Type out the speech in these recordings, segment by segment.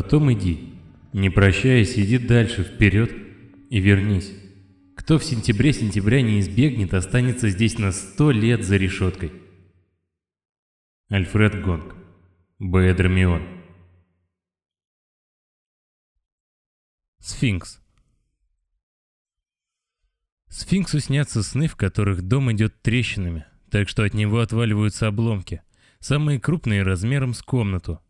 Потом иди. Не прощаясь, иди дальше, вперед и вернись. Кто в сентябре сентября не избегнет, останется здесь на сто лет за решеткой. Альфред Гонг. Бэдромион. Сфинкс. Сфинксу снятся сны, в которых дом идет трещинами, так что от него отваливаются обломки, самые крупные размером с комнату.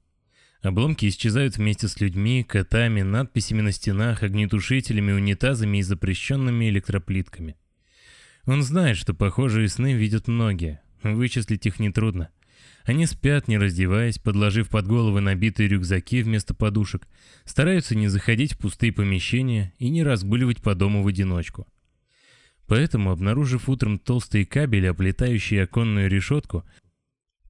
Обломки исчезают вместе с людьми, котами, надписями на стенах, огнетушителями, унитазами и запрещенными электроплитками. Он знает, что похожие сны видят многие, вычислить их нетрудно. Они спят, не раздеваясь, подложив под головы набитые рюкзаки вместо подушек, стараются не заходить в пустые помещения и не разгуливать по дому в одиночку. Поэтому, обнаружив утром толстые кабели, оплетающие оконную решетку,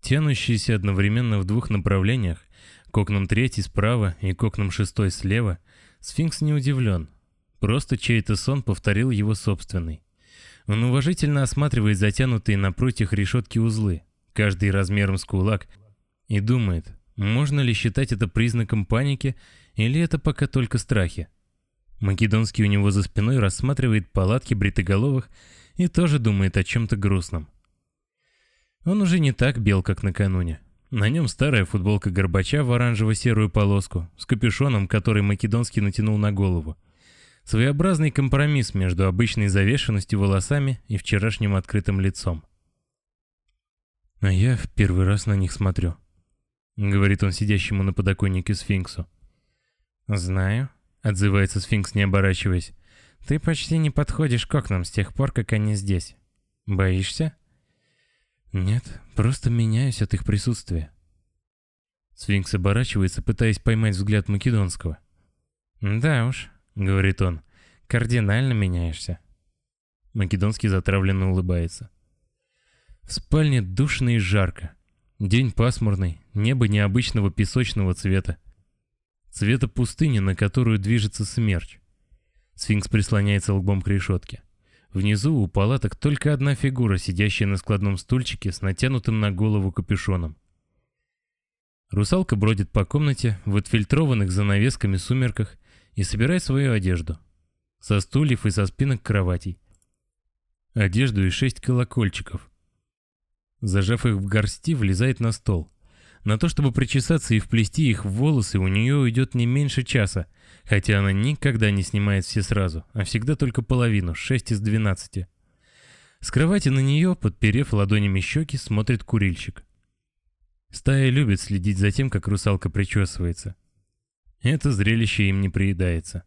тянущиеся одновременно в двух направлениях, к окнам третий справа и к окнам шестой слева, сфинкс не удивлен. Просто чей-то сон повторил его собственный. Он уважительно осматривает затянутые напротив решетки узлы, каждый размером с кулак, и думает, можно ли считать это признаком паники, или это пока только страхи. Македонский у него за спиной рассматривает палатки бритоголовых и тоже думает о чем-то грустном. Он уже не так бел, как накануне. На нем старая футболка Горбача в оранжево-серую полоску, с капюшоном, который Македонский натянул на голову. Своеобразный компромисс между обычной завешенностью волосами и вчерашним открытым лицом. «А я в первый раз на них смотрю», — говорит он сидящему на подоконнике сфинксу. «Знаю», — отзывается сфинкс, не оборачиваясь. «Ты почти не подходишь к окнам с тех пор, как они здесь. Боишься?» «Нет, просто меняюсь от их присутствия». Сфинкс оборачивается, пытаясь поймать взгляд Македонского. «Да уж», — говорит он, — «кардинально меняешься». Македонский затравленно улыбается. В спальне душно и жарко. День пасмурный, небо необычного песочного цвета. Цвета пустыни, на которую движется смерч. Сфинкс прислоняется лбом к решетке. Внизу у палаток только одна фигура, сидящая на складном стульчике с натянутым на голову капюшоном. Русалка бродит по комнате в отфильтрованных занавесками сумерках и собирает свою одежду. Со стульев и со спинок кроватей. Одежду и шесть колокольчиков. Зажав их в горсти, влезает на стол. На то, чтобы причесаться и вплести их в волосы, у нее уйдет не меньше часа, хотя она никогда не снимает все сразу, а всегда только половину, 6 из 12. С кровати на нее, подперев ладонями щеки, смотрит курильщик. Стая любит следить за тем, как русалка причесывается. Это зрелище им не приедается.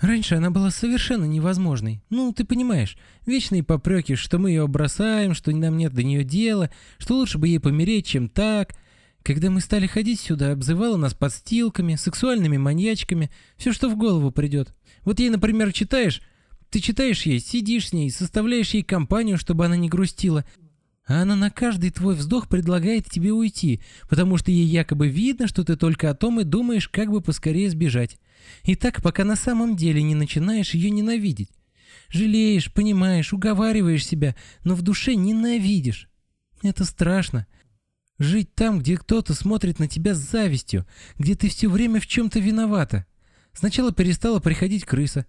Раньше она была совершенно невозможной. Ну, ты понимаешь, вечные попреки, что мы ее бросаем, что нам нет до нее дела, что лучше бы ей помереть, чем так. Когда мы стали ходить сюда, обзывала нас подстилками, сексуальными маньячками, все, что в голову придет. Вот ей, например, читаешь, ты читаешь ей, сидишь с ней, составляешь ей компанию, чтобы она не грустила, а она на каждый твой вздох предлагает тебе уйти, потому что ей якобы видно, что ты только о том и думаешь, как бы поскорее сбежать. И так, пока на самом деле не начинаешь ее ненавидеть. Жалеешь, понимаешь, уговариваешь себя, но в душе ненавидишь. Это страшно. Жить там, где кто-то смотрит на тебя с завистью, где ты все время в чем-то виновата. Сначала перестала приходить крыса.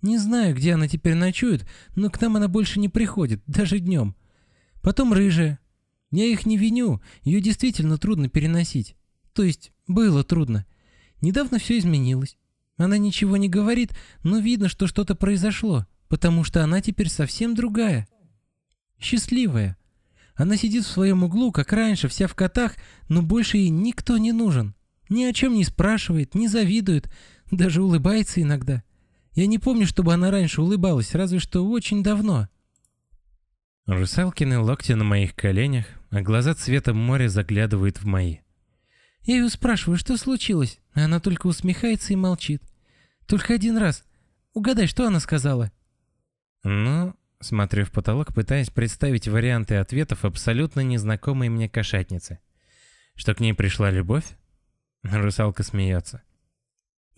Не знаю, где она теперь ночует, но к нам она больше не приходит, даже днем. Потом рыжая. Я их не виню, ее действительно трудно переносить. То есть, было трудно. Недавно все изменилось. Она ничего не говорит, но видно, что что-то произошло, потому что она теперь совсем другая. Счастливая. Она сидит в своем углу, как раньше, вся в котах, но больше ей никто не нужен. Ни о чем не спрашивает, не завидует, даже улыбается иногда. Я не помню, чтобы она раньше улыбалась, разве что очень давно. Русалкины локти на моих коленях, а глаза цвета моря заглядывают в мои. Я ее спрашиваю, что случилось, а она только усмехается и молчит. Только один раз. Угадай, что она сказала? Ну, смотрю в потолок, пытаясь представить варианты ответов абсолютно незнакомой мне кошатницы. Что к ней пришла любовь? Русалка смеется.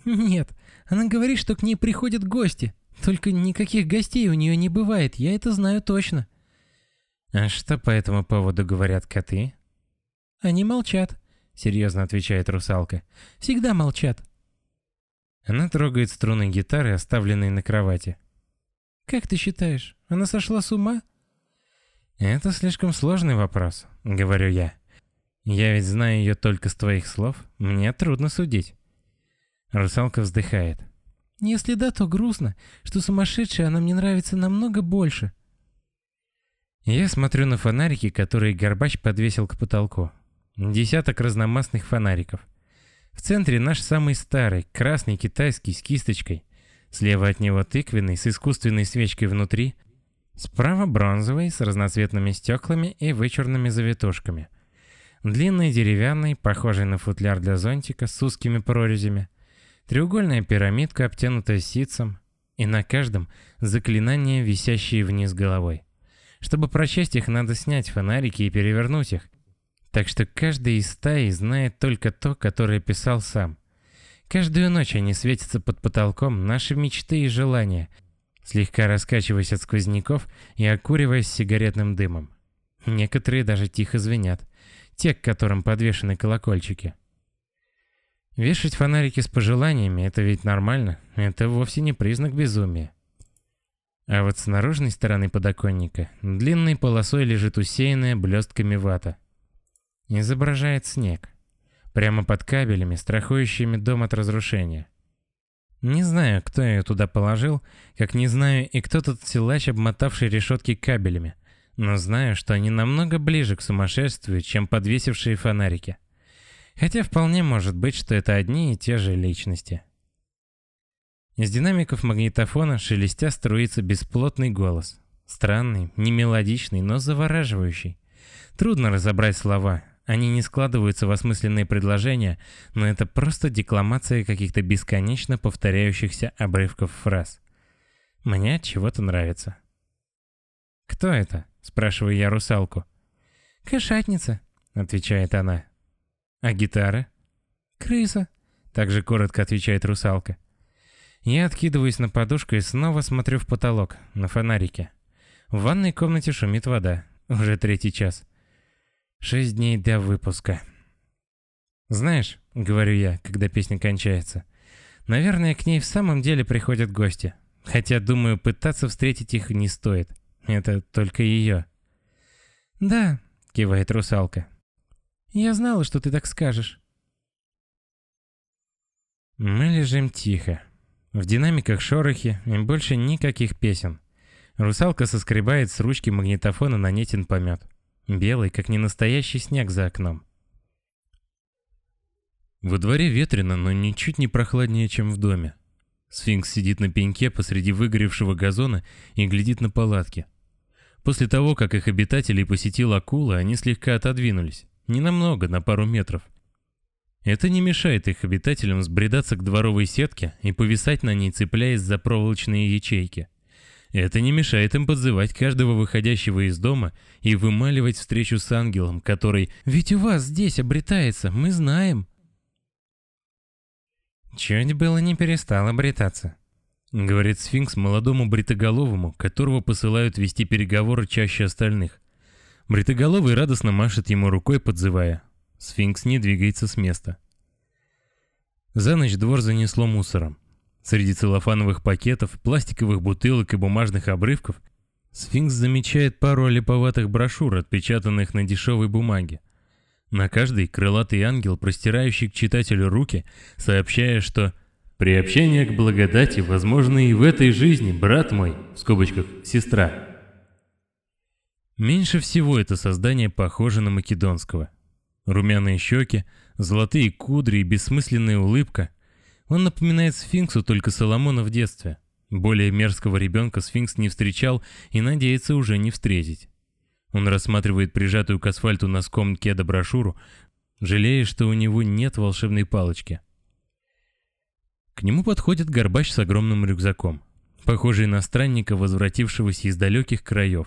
Нет, она говорит, что к ней приходят гости. Только никаких гостей у нее не бывает, я это знаю точно. А что по этому поводу говорят коты? Они молчат. — серьезно отвечает русалка. «Всегда молчат». Она трогает струны гитары, оставленные на кровати. «Как ты считаешь, она сошла с ума?» «Это слишком сложный вопрос», — говорю я. «Я ведь знаю ее только с твоих слов. Мне трудно судить». Русалка вздыхает. «Если да, то грустно, что сумасшедшая она мне нравится намного больше». Я смотрю на фонарики, которые Горбач подвесил к потолку. Десяток разномастных фонариков. В центре наш самый старый, красный китайский с кисточкой. Слева от него тыквенный с искусственной свечкой внутри. Справа бронзовый с разноцветными стеклами и вычурными завитушками. Длинный деревянный, похожий на футляр для зонтика с узкими прорезями. Треугольная пирамидка, обтянутая ситцем. И на каждом заклинания, висящие вниз головой. Чтобы прочесть их, надо снять фонарики и перевернуть их. Так что каждый из стаи знает только то, которое писал сам. Каждую ночь они светятся под потолком, наши мечты и желания, слегка раскачиваясь от сквозняков и окуриваясь сигаретным дымом. Некоторые даже тихо звенят, те, к которым подвешены колокольчики. Вешать фонарики с пожеланиями – это ведь нормально, это вовсе не признак безумия. А вот с наружной стороны подоконника длинной полосой лежит усеянная блестками вата – изображает снег. Прямо под кабелями, страхующими дом от разрушения. Не знаю, кто ее туда положил, как не знаю и кто тот силач, обмотавший решетки кабелями, но знаю, что они намного ближе к сумасшествию, чем подвесившие фонарики. Хотя вполне может быть, что это одни и те же личности. Из динамиков магнитофона шелестя струится бесплотный голос. Странный, не мелодичный, но завораживающий. Трудно разобрать слова, они не складываются в осмысленные предложения, но это просто декламация каких-то бесконечно повторяющихся обрывков фраз. Мне чего-то нравится. «Кто это?» – спрашиваю я русалку. «Кошатница», – отвечает она. «А гитара?» «Крыса», – также коротко отвечает русалка. Я откидываюсь на подушку и снова смотрю в потолок, на фонарики. В ванной комнате шумит вода. Уже третий час. Шесть дней до выпуска. Знаешь, говорю я, когда песня кончается, наверное, к ней в самом деле приходят гости. Хотя, думаю, пытаться встретить их не стоит. Это только ее. Да, кивает русалка. Я знала, что ты так скажешь. Мы лежим тихо. В динамиках шорохи и больше никаких песен. Русалка соскребает с ручки магнитофона на нетин помет. Белый, как не настоящий снег за окном. Во дворе ветрено, но ничуть не прохладнее, чем в доме. Сфинкс сидит на пеньке посреди выгоревшего газона и глядит на палатки. После того, как их обитателей посетила акула, они слегка отодвинулись. Ненамного, на пару метров. Это не мешает их обитателям сбредаться к дворовой сетке и повисать на ней, цепляясь за проволочные ячейки. Это не мешает им подзывать каждого выходящего из дома и вымаливать встречу с ангелом, который «Ведь у вас здесь обретается, мы знаем». Чуть было не перестал обретаться. Говорит сфинкс молодому бритоголовому, которого посылают вести переговоры чаще остальных. Бритоголовый радостно машет ему рукой, подзывая. Сфинкс не двигается с места. За ночь двор занесло мусором. Среди целлофановых пакетов, пластиковых бутылок и бумажных обрывков Сфинкс замечает пару олиповатых брошюр, отпечатанных на дешевой бумаге. На каждой крылатый ангел, простирающий к читателю руки, сообщая, что «Приобщение к благодати возможно и в этой жизни, брат мой», в скобочках «сестра». Меньше всего это создание похоже на македонского. Румяные щеки, золотые кудри и бессмысленная улыбка – он напоминает сфинксу только Соломона в детстве. Более мерзкого ребенка сфинкс не встречал и надеется уже не встретить. Он рассматривает прижатую к асфальту носком кеда брошюру, жалея, что у него нет волшебной палочки. К нему подходит горбач с огромным рюкзаком, похожий на странника, возвратившегося из далеких краев,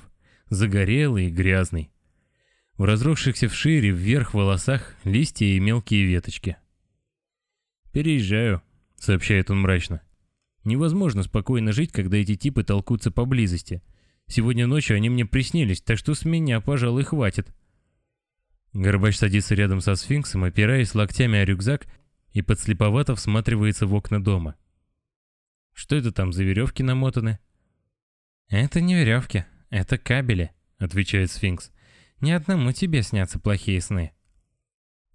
загорелый и грязный. В разросшихся вшире вверх волосах листья и мелкие веточки. «Переезжаю», — сообщает он мрачно. «Невозможно спокойно жить, когда эти типы толкутся поблизости. Сегодня ночью они мне приснились, так что с меня, пожалуй, хватит». Горбач садится рядом со сфинксом, опираясь локтями о рюкзак и подслеповато всматривается в окна дома. Что это там за веревки намотаны? «Это не веревки, это кабели», — отвечает сфинкс. «Ни одному тебе снятся плохие сны».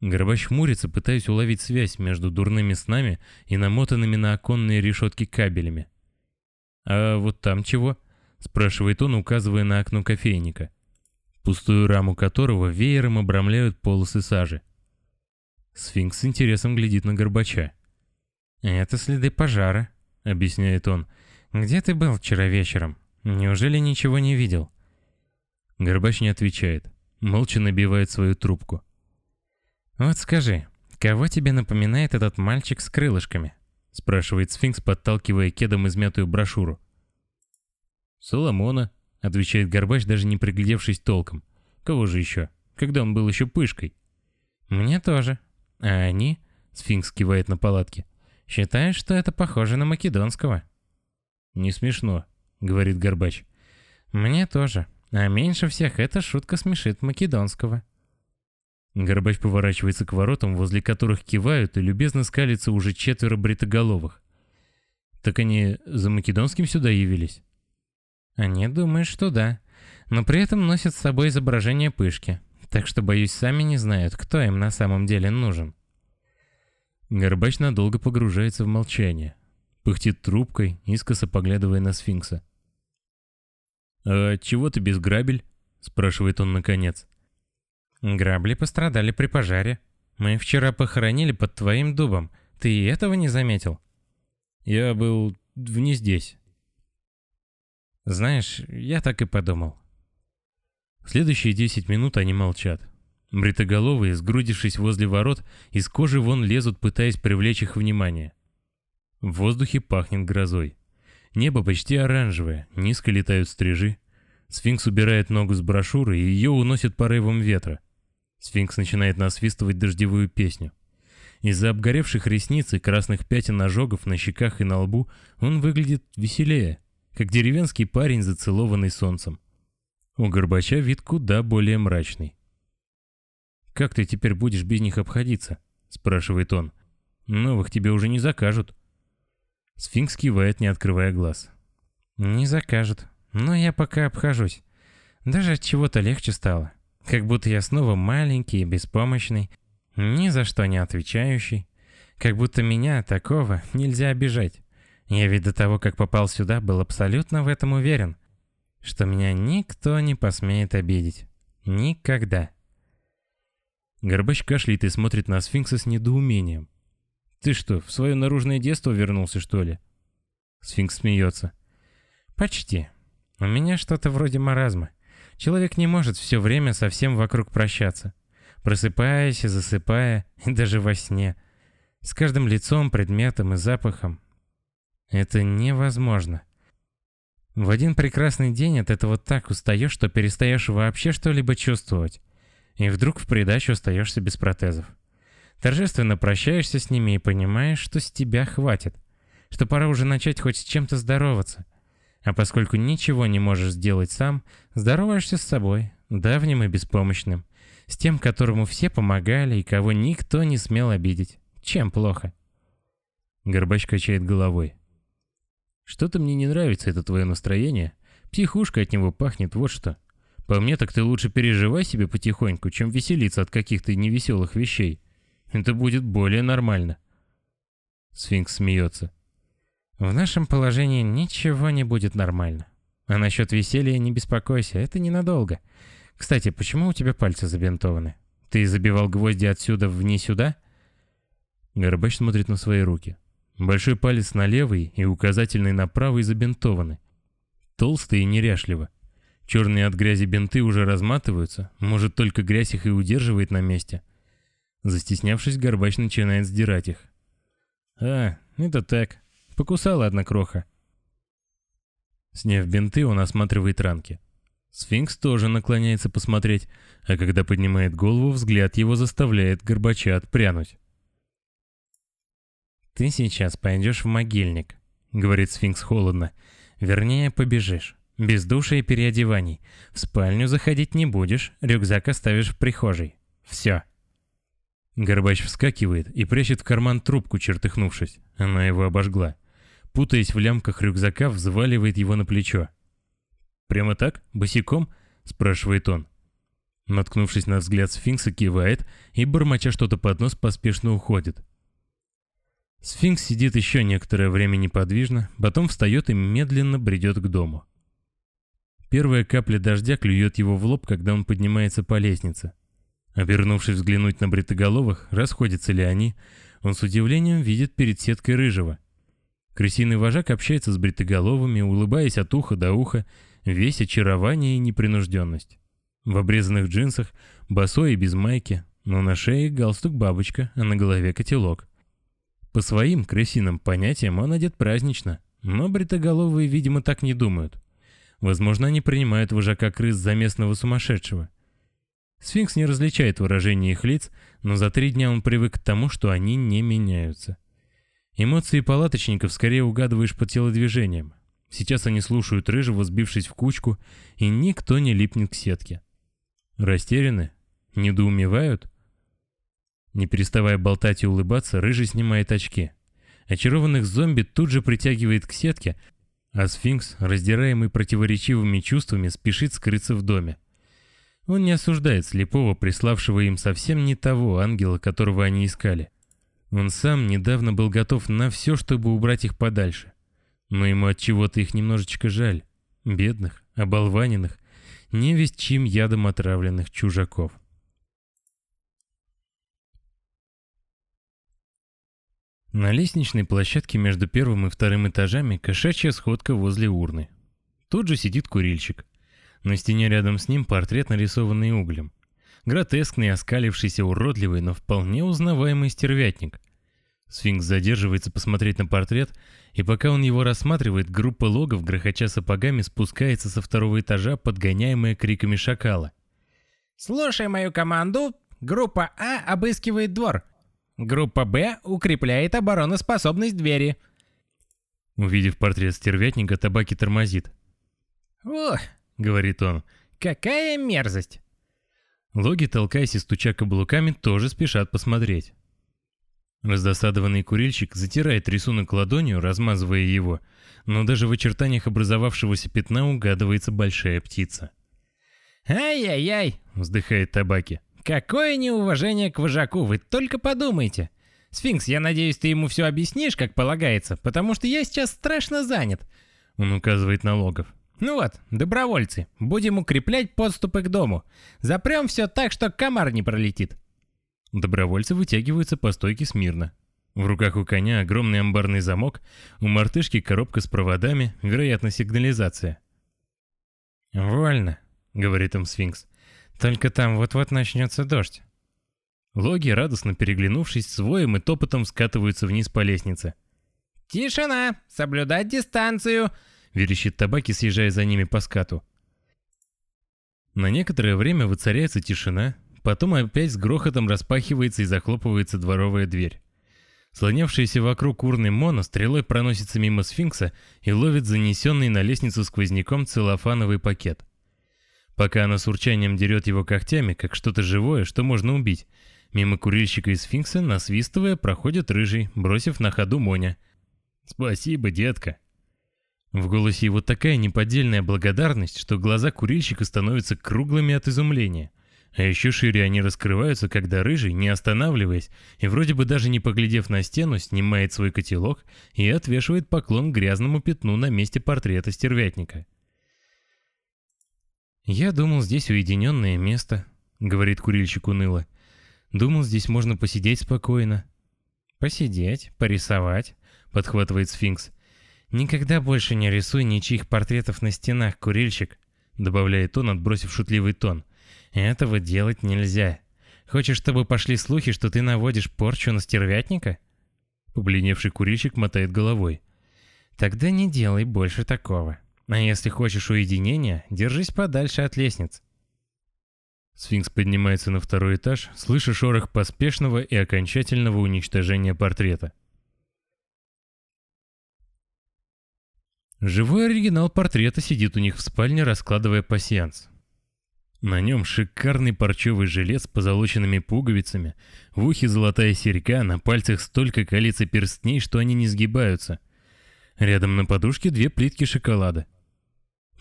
Горбач хмурится, пытаясь уловить связь между дурными снами и намотанными на оконные решетки кабелями. «А вот там чего?» — спрашивает он, указывая на окно кофейника, пустую раму которого веером обрамляют полосы сажи. Сфинкс с интересом глядит на Горбача. «Это следы пожара», — объясняет он. «Где ты был вчера вечером? Неужели ничего не видел?» Горбач не отвечает, молча набивает свою трубку. «Вот скажи, кого тебе напоминает этот мальчик с крылышками?» — спрашивает сфинкс, подталкивая кедом измятую брошюру. «Соломона», — отвечает Горбач, даже не приглядевшись толком. «Кого же еще? Когда он был еще пышкой?» «Мне тоже. А они?» — сфинкс кивает на палатке. «Считают, что это похоже на македонского». «Не смешно», — говорит Горбач. «Мне тоже. А меньше всех эта шутка смешит македонского». Горбач поворачивается к воротам, возле которых кивают и любезно скалится уже четверо бритоголовых. Так они за Македонским сюда явились? Они думают, что да, но при этом носят с собой изображение пышки, так что, боюсь, сами не знают, кто им на самом деле нужен. Горбач надолго погружается в молчание, пыхтит трубкой, искоса поглядывая на сфинкса. «А чего ты без грабель?» — спрашивает он наконец. Грабли пострадали при пожаре. Мы вчера похоронили под твоим дубом. Ты и этого не заметил? Я был не здесь. Знаешь, я так и подумал. Следующие десять минут они молчат. Бритоголовые, сгрудившись возле ворот, из кожи вон лезут, пытаясь привлечь их внимание. В воздухе пахнет грозой. Небо почти оранжевое, низко летают стрижи. Сфинкс убирает ногу с брошюры, и ее уносит порывом ветра. Сфинкс начинает насвистывать дождевую песню. Из-за обгоревших ресниц и красных пятен ожогов на щеках и на лбу он выглядит веселее, как деревенский парень, зацелованный солнцем. У Горбача вид куда более мрачный. «Как ты теперь будешь без них обходиться?» — спрашивает он. «Новых тебе уже не закажут». Сфинкс кивает, не открывая глаз. «Не закажут, но я пока обхожусь. Даже от чего-то легче стало. Как будто я снова маленький и беспомощный, ни за что не отвечающий. Как будто меня, такого, нельзя обижать. Я ведь до того, как попал сюда, был абсолютно в этом уверен, что меня никто не посмеет обидеть. Никогда. Горбач кашляет и смотрит на сфинкса с недоумением. «Ты что, в свое наружное детство вернулся, что ли?» Сфинкс смеется. «Почти. У меня что-то вроде маразма. Человек не может все время со всем вокруг прощаться, просыпаясь и засыпая, и даже во сне, с каждым лицом, предметом и запахом. Это невозможно. В один прекрасный день от этого так устаешь, что перестаешь вообще что-либо чувствовать, и вдруг в придачу остаешься без протезов. Торжественно прощаешься с ними и понимаешь, что с тебя хватит, что пора уже начать хоть с чем-то здороваться, а поскольку ничего не можешь сделать сам, здороваешься с собой, давним и беспомощным, с тем, которому все помогали и кого никто не смел обидеть. Чем плохо? Горбач качает головой. Что-то мне не нравится это твое настроение. Психушка от него пахнет, вот что. По мне, так ты лучше переживай себе потихоньку, чем веселиться от каких-то невеселых вещей. Это будет более нормально. Сфинкс смеется. В нашем положении ничего не будет нормально. А насчет веселья не беспокойся, это ненадолго. Кстати, почему у тебя пальцы забинтованы? Ты забивал гвозди отсюда вне сюда? Горбач смотрит на свои руки. Большой палец на левый и указательный на правый забинтованы. Толстые и неряшливо. Черные от грязи бинты уже разматываются, может только грязь их и удерживает на месте. Застеснявшись, Горбач начинает сдирать их. «А, это так. Покусала одна кроха. Сняв бинты, он осматривает ранки. Сфинкс тоже наклоняется посмотреть, а когда поднимает голову, взгляд его заставляет Горбача отпрянуть. «Ты сейчас пойдешь в могильник», — говорит Сфинкс холодно. «Вернее, побежишь. Без душа и переодеваний. В спальню заходить не будешь, рюкзак оставишь в прихожей. Все. Горбач вскакивает и прячет в карман трубку, чертыхнувшись. Она его обожгла. Путаясь в лямках рюкзака, взваливает его на плечо. «Прямо так? Босиком?» — спрашивает он. Наткнувшись на взгляд сфинкса, кивает и, бормоча что-то под нос, поспешно уходит. Сфинкс сидит еще некоторое время неподвижно, потом встает и медленно бредет к дому. Первая капля дождя клюет его в лоб, когда он поднимается по лестнице. Обернувшись взглянуть на бритоголовых, расходятся ли они, он с удивлением видит перед сеткой рыжего. Крысиный вожак общается с бритоголовыми, улыбаясь от уха до уха, весь очарование и непринужденность. В обрезанных джинсах, босой и без майки, но на шее галстук бабочка, а на голове котелок. По своим крысиным понятиям он одет празднично, но бритоголовые, видимо, так не думают. Возможно, они принимают вожака крыс за местного сумасшедшего. Сфинкс не различает выражения их лиц, но за три дня он привык к тому, что они не меняются. Эмоции палаточников скорее угадываешь по телодвижениям. Сейчас они слушают рыжего, сбившись в кучку, и никто не липнет к сетке. Растеряны? Недоумевают? Не переставая болтать и улыбаться, Рыжий снимает очки. Очарованных зомби тут же притягивает к сетке, а сфинкс, раздираемый противоречивыми чувствами, спешит скрыться в доме. Он не осуждает слепого, приславшего им совсем не того ангела, которого они искали. Он сам недавно был готов на все, чтобы убрать их подальше. Но ему от чего-то их немножечко жаль. Бедных, оболваненных, невесть чьим ядом отравленных чужаков. На лестничной площадке между первым и вторым этажами кошачья сходка возле урны. Тут же сидит курильщик. На стене рядом с ним портрет, нарисованный углем. Гротескный, оскалившийся, уродливый, но вполне узнаваемый стервятник. Сфинкс задерживается посмотреть на портрет, и пока он его рассматривает, группа логов, грохоча сапогами, спускается со второго этажа, подгоняемая криками шакала. «Слушай мою команду, группа А обыскивает двор. Группа Б укрепляет обороноспособность двери. Увидев портрет стервятника, табаки тормозит. «Ух», — говорит он, — «какая мерзость!» Логи, толкаясь и стуча каблуками, тоже спешат посмотреть. Раздосадованный курильщик затирает рисунок ладонью, размазывая его, но даже в очертаниях образовавшегося пятна угадывается большая птица. «Ай-яй-яй!» — вздыхает табаки. Какое неуважение к вожаку, вы только подумайте. Сфинкс, я надеюсь, ты ему все объяснишь, как полагается, потому что я сейчас страшно занят. Он указывает на логов. Ну вот, добровольцы, будем укреплять подступы к дому. Запрем все так, что комар не пролетит. Добровольцы вытягиваются по стойке смирно. В руках у коня огромный амбарный замок, у мартышки коробка с проводами, вероятно, сигнализация. «Вольно», — говорит им сфинкс. Только там вот-вот начнется дождь. Логи, радостно переглянувшись, с воем и топотом скатываются вниз по лестнице. «Тишина! Соблюдать дистанцию!» — верещит табаки, съезжая за ними по скату. На некоторое время воцаряется тишина, потом опять с грохотом распахивается и захлопывается дворовая дверь. Слонявшийся вокруг урны Моно стрелой проносится мимо сфинкса и ловит занесенный на лестницу сквозняком целлофановый пакет. Пока она с урчанием дерет его когтями, как что-то живое, что можно убить. Мимо курильщика и сфинкса, насвистывая, проходит рыжий, бросив на ходу Моня. «Спасибо, детка». В голосе его такая неподдельная благодарность, что глаза курильщика становятся круглыми от изумления. А еще шире они раскрываются, когда рыжий, не останавливаясь и вроде бы даже не поглядев на стену, снимает свой котелок и отвешивает поклон грязному пятну на месте портрета стервятника. «Я думал, здесь уединенное место», — говорит курильщик уныло. «Думал, здесь можно посидеть спокойно». «Посидеть, порисовать», — подхватывает сфинкс. «Никогда больше не рисуй ничьих портретов на стенах, курильщик», — добавляет он, отбросив шутливый тон. «Этого делать нельзя. Хочешь, чтобы пошли слухи, что ты наводишь порчу на стервятника?» Побледневший курильщик мотает головой. «Тогда не делай больше такого». А если хочешь уединения, держись подальше от лестниц. Сфинкс поднимается на второй этаж, слыша шорох поспешного и окончательного уничтожения портрета. Живой оригинал портрета сидит у них в спальне, раскладывая пасьянс. На нем шикарный парчевый жилет с позолоченными пуговицами, в ухе золотая серьга, на пальцах столько колец и перстней, что они не сгибаются. Рядом на подушке две плитки шоколада.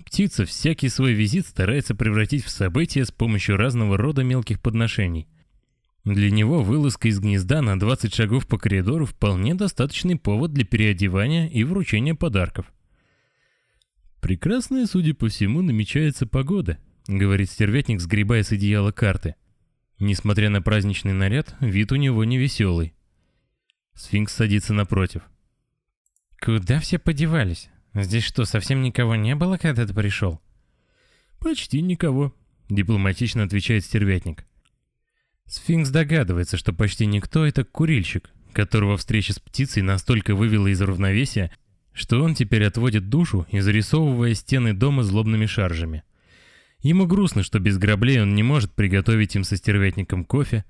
Птица всякий свой визит старается превратить в событие с помощью разного рода мелких подношений. Для него вылазка из гнезда на 20 шагов по коридору вполне достаточный повод для переодевания и вручения подарков. «Прекрасная, судя по всему, намечается погода», — говорит стервятник, сгребая с одеяла карты. Несмотря на праздничный наряд, вид у него не веселый. Сфинкс садится напротив. «Куда все подевались? Здесь что, совсем никого не было, когда ты пришел?» «Почти никого», — дипломатично отвечает стервятник. Сфинкс догадывается, что почти никто — это курильщик, которого встреча с птицей настолько вывела из равновесия, что он теперь отводит душу и зарисовывая стены дома злобными шаржами. Ему грустно, что без граблей он не может приготовить им со стервятником кофе.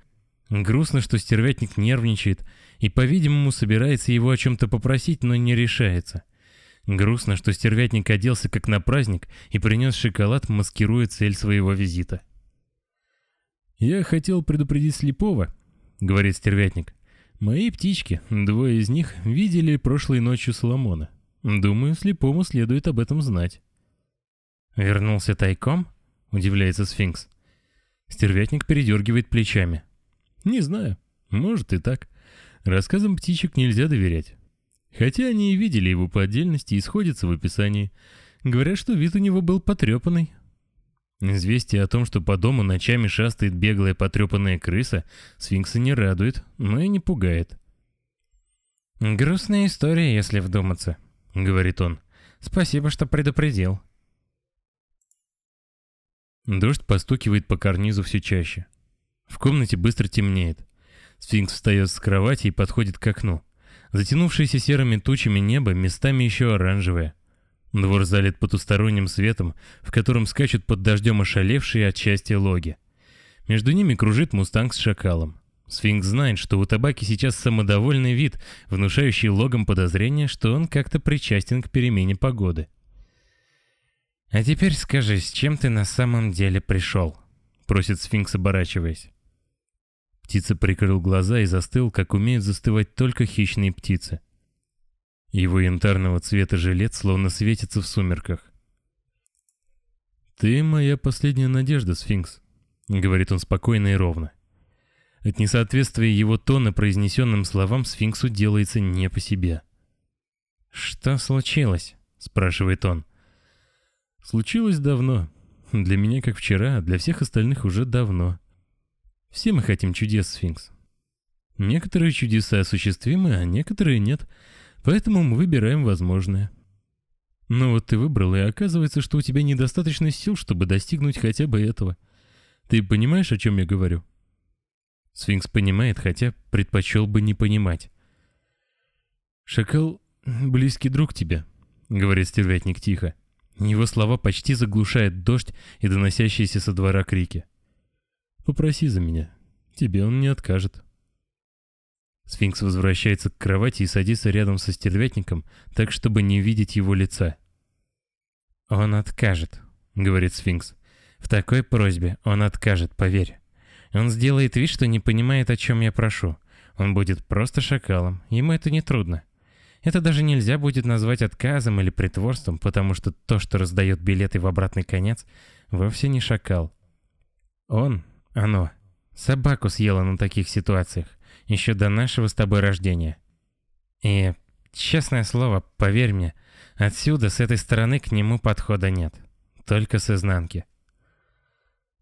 Грустно, что стервятник нервничает и, по-видимому, собирается его о чем-то попросить, но не решается. Грустно, что стервятник оделся как на праздник и принес шоколад, маскируя цель своего визита. «Я хотел предупредить слепого», — говорит стервятник. «Мои птички, двое из них, видели прошлой ночью Соломона. Думаю, слепому следует об этом знать». «Вернулся тайком?» — удивляется сфинкс. Стервятник передергивает плечами. «Не знаю. Может и так. Рассказам птичек нельзя доверять. Хотя они и видели его по отдельности и сходятся в описании. Говорят, что вид у него был потрепанный, Известие о том, что по дому ночами шастает беглая потрепанная крыса, сфинкса не радует, но и не пугает. «Грустная история, если вдуматься», — говорит он. «Спасибо, что предупредил». Дождь постукивает по карнизу все чаще. В комнате быстро темнеет. Сфинкс встает с кровати и подходит к окну. Затянувшееся серыми тучами небо местами еще оранжевое. Двор залит потусторонним светом, в котором скачут под дождем ошалевшие от счастья логи. Между ними кружит мустанг с шакалом. Сфинкс знает, что у табаки сейчас самодовольный вид, внушающий логам подозрение, что он как-то причастен к перемене погоды. «А теперь скажи, с чем ты на самом деле пришел?» — просит сфинкс, оборачиваясь. Птица прикрыл глаза и застыл, как умеют застывать только хищные птицы. Его янтарного цвета жилет словно светится в сумерках. «Ты моя последняя надежда, сфинкс», — говорит он спокойно и ровно. От несоответствия его тона произнесенным словам сфинксу делается не по себе. «Что случилось?» — спрашивает он. «Случилось давно. Для меня как вчера, а для всех остальных уже давно. Все мы хотим чудес, сфинкс. Некоторые чудеса осуществимы, а некоторые нет. Поэтому мы выбираем возможное. Но вот ты выбрал, и оказывается, что у тебя недостаточно сил, чтобы достигнуть хотя бы этого. Ты понимаешь, о чем я говорю? Сфинкс понимает, хотя предпочел бы не понимать. «Шакал — близкий друг тебе», — говорит стервятник тихо. Его слова почти заглушает дождь и доносящиеся со двора крики. «Попроси за меня. Тебе он не откажет». Сфинкс возвращается к кровати и садится рядом со стервятником, так чтобы не видеть его лица. «Он откажет», — говорит Сфинкс. «В такой просьбе он откажет, поверь. Он сделает вид, что не понимает, о чем я прошу. Он будет просто шакалом, ему это не трудно. Это даже нельзя будет назвать отказом или притворством, потому что то, что раздает билеты в обратный конец, вовсе не шакал. Он, оно, собаку съело на таких ситуациях еще до нашего с тобой рождения. И, честное слово, поверь мне, отсюда, с этой стороны, к нему подхода нет. Только с изнанки.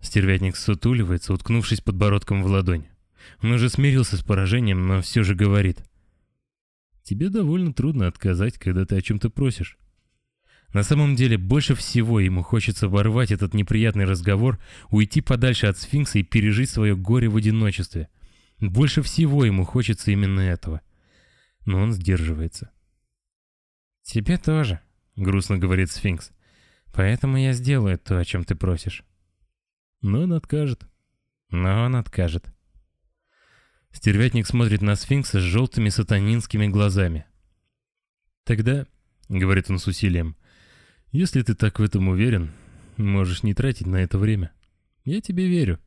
Стервятник сутуливается, уткнувшись подбородком в ладонь. Он уже смирился с поражением, но все же говорит. Тебе довольно трудно отказать, когда ты о чем-то просишь. На самом деле, больше всего ему хочется ворвать этот неприятный разговор, уйти подальше от сфинкса и пережить свое горе в одиночестве — больше всего ему хочется именно этого. Но он сдерживается. «Тебе тоже», — грустно говорит сфинкс. «Поэтому я сделаю то, о чем ты просишь». Но он откажет. Но он откажет. Стервятник смотрит на сфинкса с желтыми сатанинскими глазами. «Тогда», — говорит он с усилием, — «если ты так в этом уверен, можешь не тратить на это время. Я тебе верю.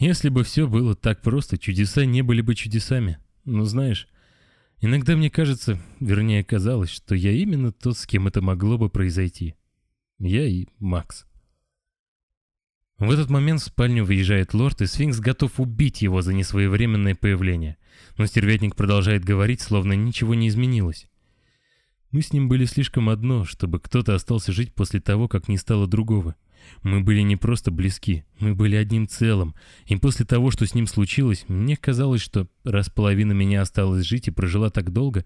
Если бы все было так просто, чудеса не были бы чудесами. Но знаешь, иногда мне кажется, вернее казалось, что я именно тот, с кем это могло бы произойти. Я и Макс. В этот момент в спальню выезжает лорд, и сфинкс готов убить его за несвоевременное появление. Но стервятник продолжает говорить, словно ничего не изменилось. Мы с ним были слишком одно, чтобы кто-то остался жить после того, как не стало другого. Мы были не просто близки, мы были одним целым, и после того, что с ним случилось, мне казалось, что раз половина меня осталась жить и прожила так долго,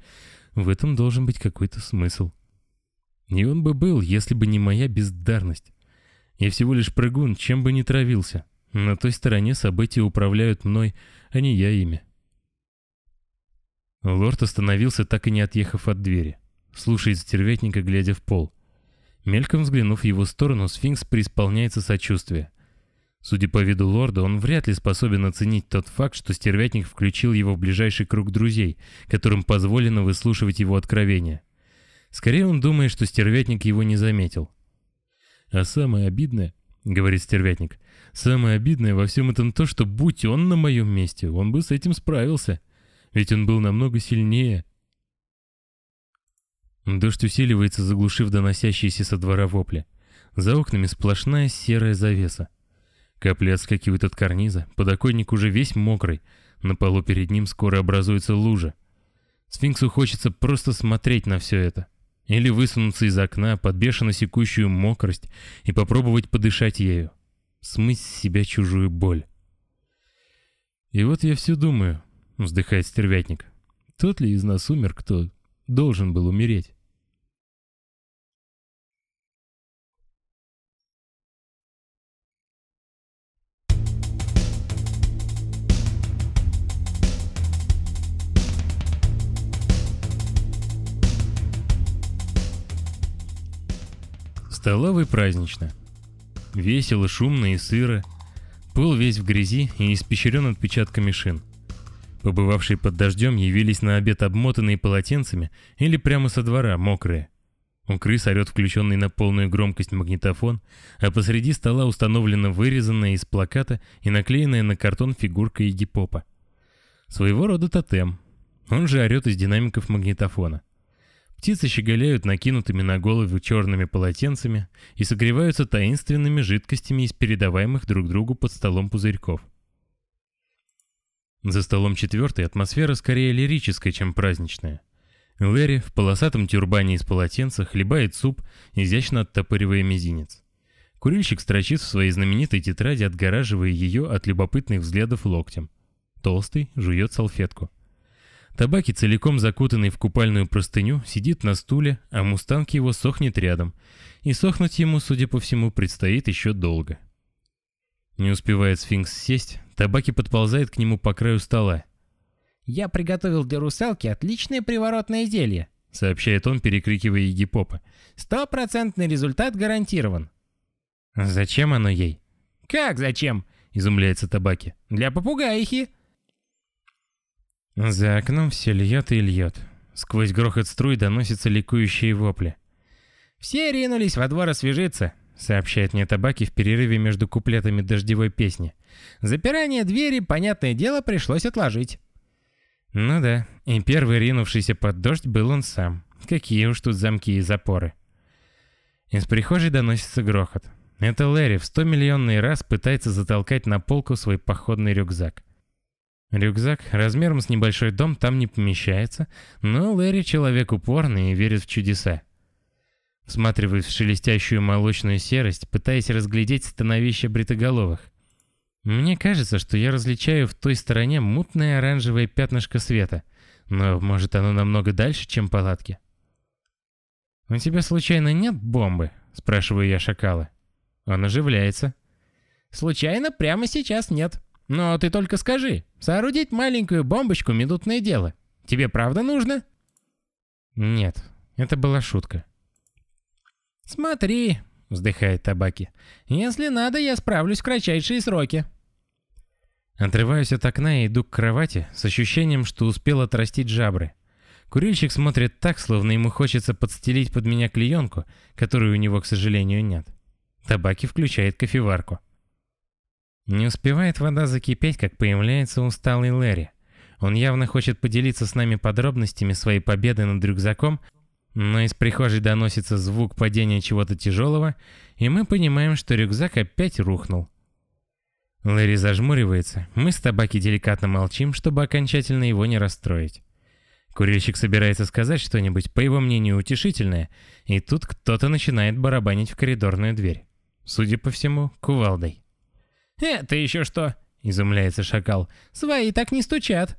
в этом должен быть какой-то смысл. И он бы был, если бы не моя бездарность. Я всего лишь прыгун, чем бы ни травился. На той стороне события управляют мной, а не я ими. Лорд остановился, так и не отъехав от двери. Слушает стервятника, глядя в пол. Мельком взглянув в его сторону, сфинкс преисполняется сочувствия. Судя по виду лорда, он вряд ли способен оценить тот факт, что стервятник включил его в ближайший круг друзей, которым позволено выслушивать его откровения. Скорее он думает, что стервятник его не заметил. А самое обидное, говорит стервятник, самое обидное во всем этом то, что будь он на моем месте, он бы с этим справился. Ведь он был намного сильнее. Дождь усиливается, заглушив доносящиеся со двора вопли. За окнами сплошная серая завеса. Капли отскакивают от карниза, подоконник уже весь мокрый, на полу перед ним скоро образуется лужа. Сфинксу хочется просто смотреть на все это. Или высунуться из окна под бешено секущую мокрость и попробовать подышать ею. Смыть с себя чужую боль. «И вот я все думаю», — вздыхает стервятник. «Тот ли из нас умер, кто должен был умереть?» Столовой празднично. Весело, шумно и сыро. Пол весь в грязи и испещрен отпечатками шин. Побывавшие под дождем явились на обед обмотанные полотенцами или прямо со двора, мокрые. У крыс орет включенный на полную громкость магнитофон, а посреди стола установлена вырезанная из плаката и наклеенная на картон фигурка Игги Попа. Своего рода тотем. Он же орет из динамиков магнитофона. Птицы щеголяют накинутыми на голову черными полотенцами и согреваются таинственными жидкостями из передаваемых друг другу под столом пузырьков. За столом четвертой атмосфера скорее лирическая, чем праздничная. Лэри в полосатом тюрбане из полотенца хлебает суп, изящно оттопыривая мизинец. Курильщик строчит в своей знаменитой тетради, отгораживая ее от любопытных взглядов локтем. Толстый жует салфетку. Табаки, целиком закутанный в купальную простыню, сидит на стуле, а мустанг его сохнет рядом. И сохнуть ему, судя по всему, предстоит еще долго. Не успевает сфинкс сесть, табаки подползает к нему по краю стола. «Я приготовил для русалки отличное приворотное зелье», — сообщает он, перекрикивая Египопа. «Стопроцентный результат гарантирован». «Зачем оно ей?» «Как зачем?» — изумляется табаки. «Для попугаихи». За окном все льет и льет. Сквозь грохот струй доносятся ликующие вопли. «Все ринулись во двор освежиться», — сообщает мне табаки в перерыве между куплетами дождевой песни. «Запирание двери, понятное дело, пришлось отложить». Ну да, и первый ринувшийся под дождь был он сам. Какие уж тут замки и запоры. Из прихожей доносится грохот. Это Лэри в сто миллионный раз пытается затолкать на полку свой походный рюкзак. Рюкзак размером с небольшой дом там не помещается, но Лэри человек упорный и верит в чудеса. Всматриваясь в шелестящую молочную серость, пытаясь разглядеть становище бритоголовых. Мне кажется, что я различаю в той стороне мутное оранжевое пятнышко света, но может оно намного дальше, чем палатки. «У тебя случайно нет бомбы?» – спрашиваю я шакала. Он оживляется. «Случайно прямо сейчас нет», но ты только скажи, соорудить маленькую бомбочку — минутное дело. Тебе правда нужно? Нет, это была шутка. Смотри, вздыхает Табаки. Если надо, я справлюсь в кратчайшие сроки. Отрываюсь от окна и иду к кровати с ощущением, что успел отрастить жабры. Курильщик смотрит так, словно ему хочется подстелить под меня клеенку, которой у него, к сожалению, нет. Табаки включает кофеварку. Не успевает вода закипеть, как появляется усталый Лэри. Он явно хочет поделиться с нами подробностями своей победы над рюкзаком, но из прихожей доносится звук падения чего-то тяжелого, и мы понимаем, что рюкзак опять рухнул. Лэри зажмуривается, мы с табаки деликатно молчим, чтобы окончательно его не расстроить. Курильщик собирается сказать что-нибудь, по его мнению, утешительное, и тут кто-то начинает барабанить в коридорную дверь. Судя по всему, кувалдой. «Это еще что?» — изумляется шакал. «Свои так не стучат».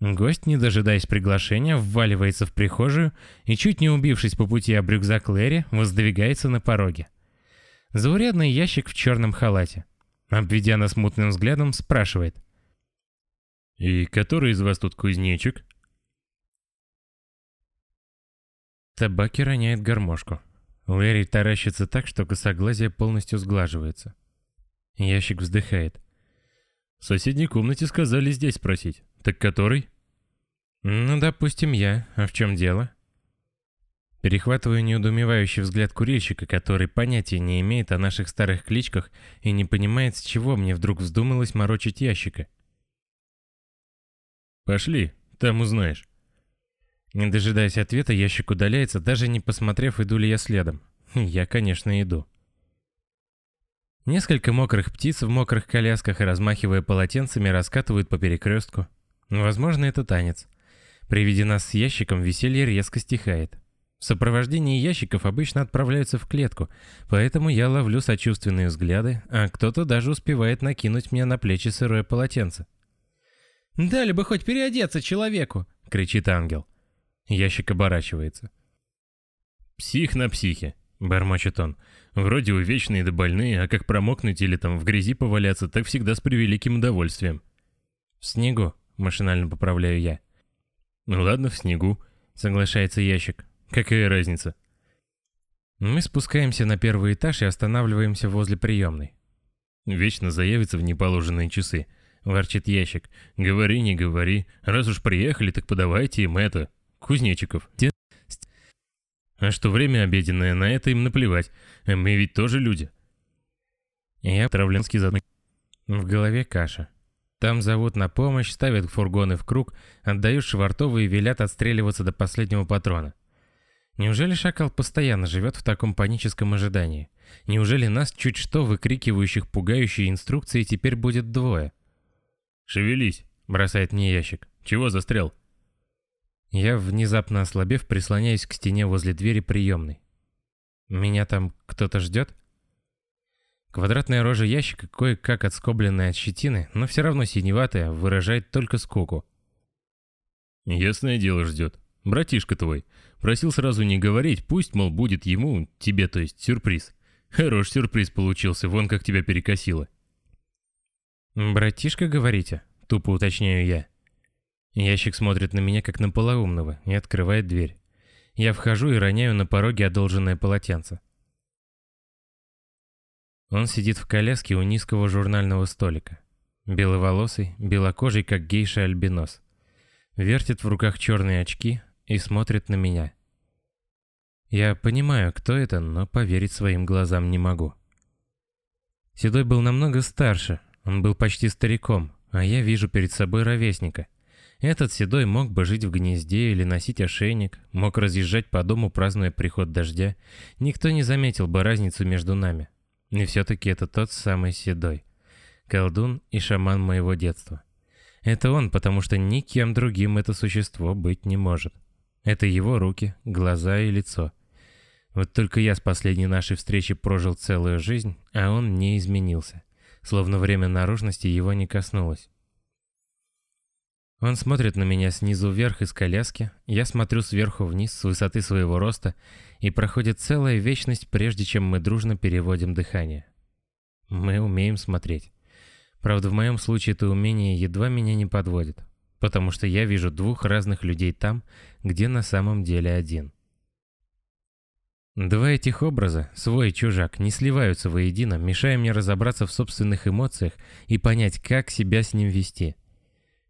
Гость, не дожидаясь приглашения, вваливается в прихожую и, чуть не убившись по пути об рюкзак Лэри, воздвигается на пороге. Заурядный ящик в черном халате. Обведя нас мутным взглядом, спрашивает. «И который из вас тут кузнечик?» Табаки роняет гармошку. Лэри таращится так, что косоглазие полностью сглаживается. Ящик вздыхает. В соседней комнате сказали здесь спросить. Так который? Ну, допустим, я. А в чем дело? Перехватываю неудумевающий взгляд курильщика, который понятия не имеет о наших старых кличках и не понимает, с чего мне вдруг вздумалось морочить ящика. «Пошли, там узнаешь». Не дожидаясь ответа, ящик удаляется, даже не посмотрев, иду ли я следом. Я, конечно, иду. Несколько мокрых птиц в мокрых колясках и размахивая полотенцами раскатывают по перекрестку. Возможно, это танец. При виде нас с ящиком веселье резко стихает. В сопровождении ящиков обычно отправляются в клетку, поэтому я ловлю сочувственные взгляды, а кто-то даже успевает накинуть мне на плечи сырое полотенце. «Дали бы хоть переодеться человеку!» — кричит ангел. Ящик оборачивается. «Псих на психе», — бормочет он. «Вроде увечные да больные, а как промокнуть или там в грязи поваляться, так всегда с превеликим удовольствием». «В снегу», — машинально поправляю я. «Ну ладно, в снегу», — соглашается ящик. «Какая разница?» Мы спускаемся на первый этаж и останавливаемся возле приемной. «Вечно заявится в неположенные часы», — ворчит ящик. «Говори, не говори. Раз уж приехали, так подавайте им это, кузнечиков. А что время обеденное, на это им наплевать. А мы ведь тоже люди. Я травленский задный. В голове каша. Там зовут на помощь, ставят фургоны в круг, отдают швартовые и велят отстреливаться до последнего патрона. Неужели шакал постоянно живет в таком паническом ожидании? Неужели нас чуть что выкрикивающих пугающие инструкции теперь будет двое? «Шевелись», — бросает мне ящик. «Чего застрял?» Я, внезапно ослабев, прислоняюсь к стене возле двери приемной. Меня там кто-то ждет? Квадратная рожа ящика, кое-как отскобленная от щетины, но все равно синеватая, выражает только скуку. «Ясное дело ждет. Братишка твой. Просил сразу не говорить, пусть, мол, будет ему, тебе, то есть, сюрприз. Хорош сюрприз получился, вон как тебя перекосило». «Братишка, говорите?» — тупо уточняю я. Ящик смотрит на меня как на полоумного и открывает дверь. Я вхожу и роняю на пороге одолженное полотенце. Он сидит в коляске у низкого журнального столика. Беловолосый, белокожий, как гейша-альбинос. Вертит в руках черные очки и смотрит на меня. Я понимаю, кто это, но поверить своим глазам не могу. Седой был намного старше, он был почти стариком, а я вижу перед собой ровесника — этот седой мог бы жить в гнезде или носить ошейник, мог разъезжать по дому, празднуя приход дождя. Никто не заметил бы разницу между нами. И все-таки это тот самый седой. Колдун и шаман моего детства. Это он, потому что никем другим это существо быть не может. Это его руки, глаза и лицо. Вот только я с последней нашей встречи прожил целую жизнь, а он не изменился. Словно время наружности его не коснулось. Он смотрит на меня снизу вверх из коляски, я смотрю сверху вниз с высоты своего роста, и проходит целая вечность, прежде чем мы дружно переводим дыхание. Мы умеем смотреть. Правда, в моем случае это умение едва меня не подводит, потому что я вижу двух разных людей там, где на самом деле один. Два этих образа, свой и чужак, не сливаются воедино, мешая мне разобраться в собственных эмоциях и понять, как себя с ним вести –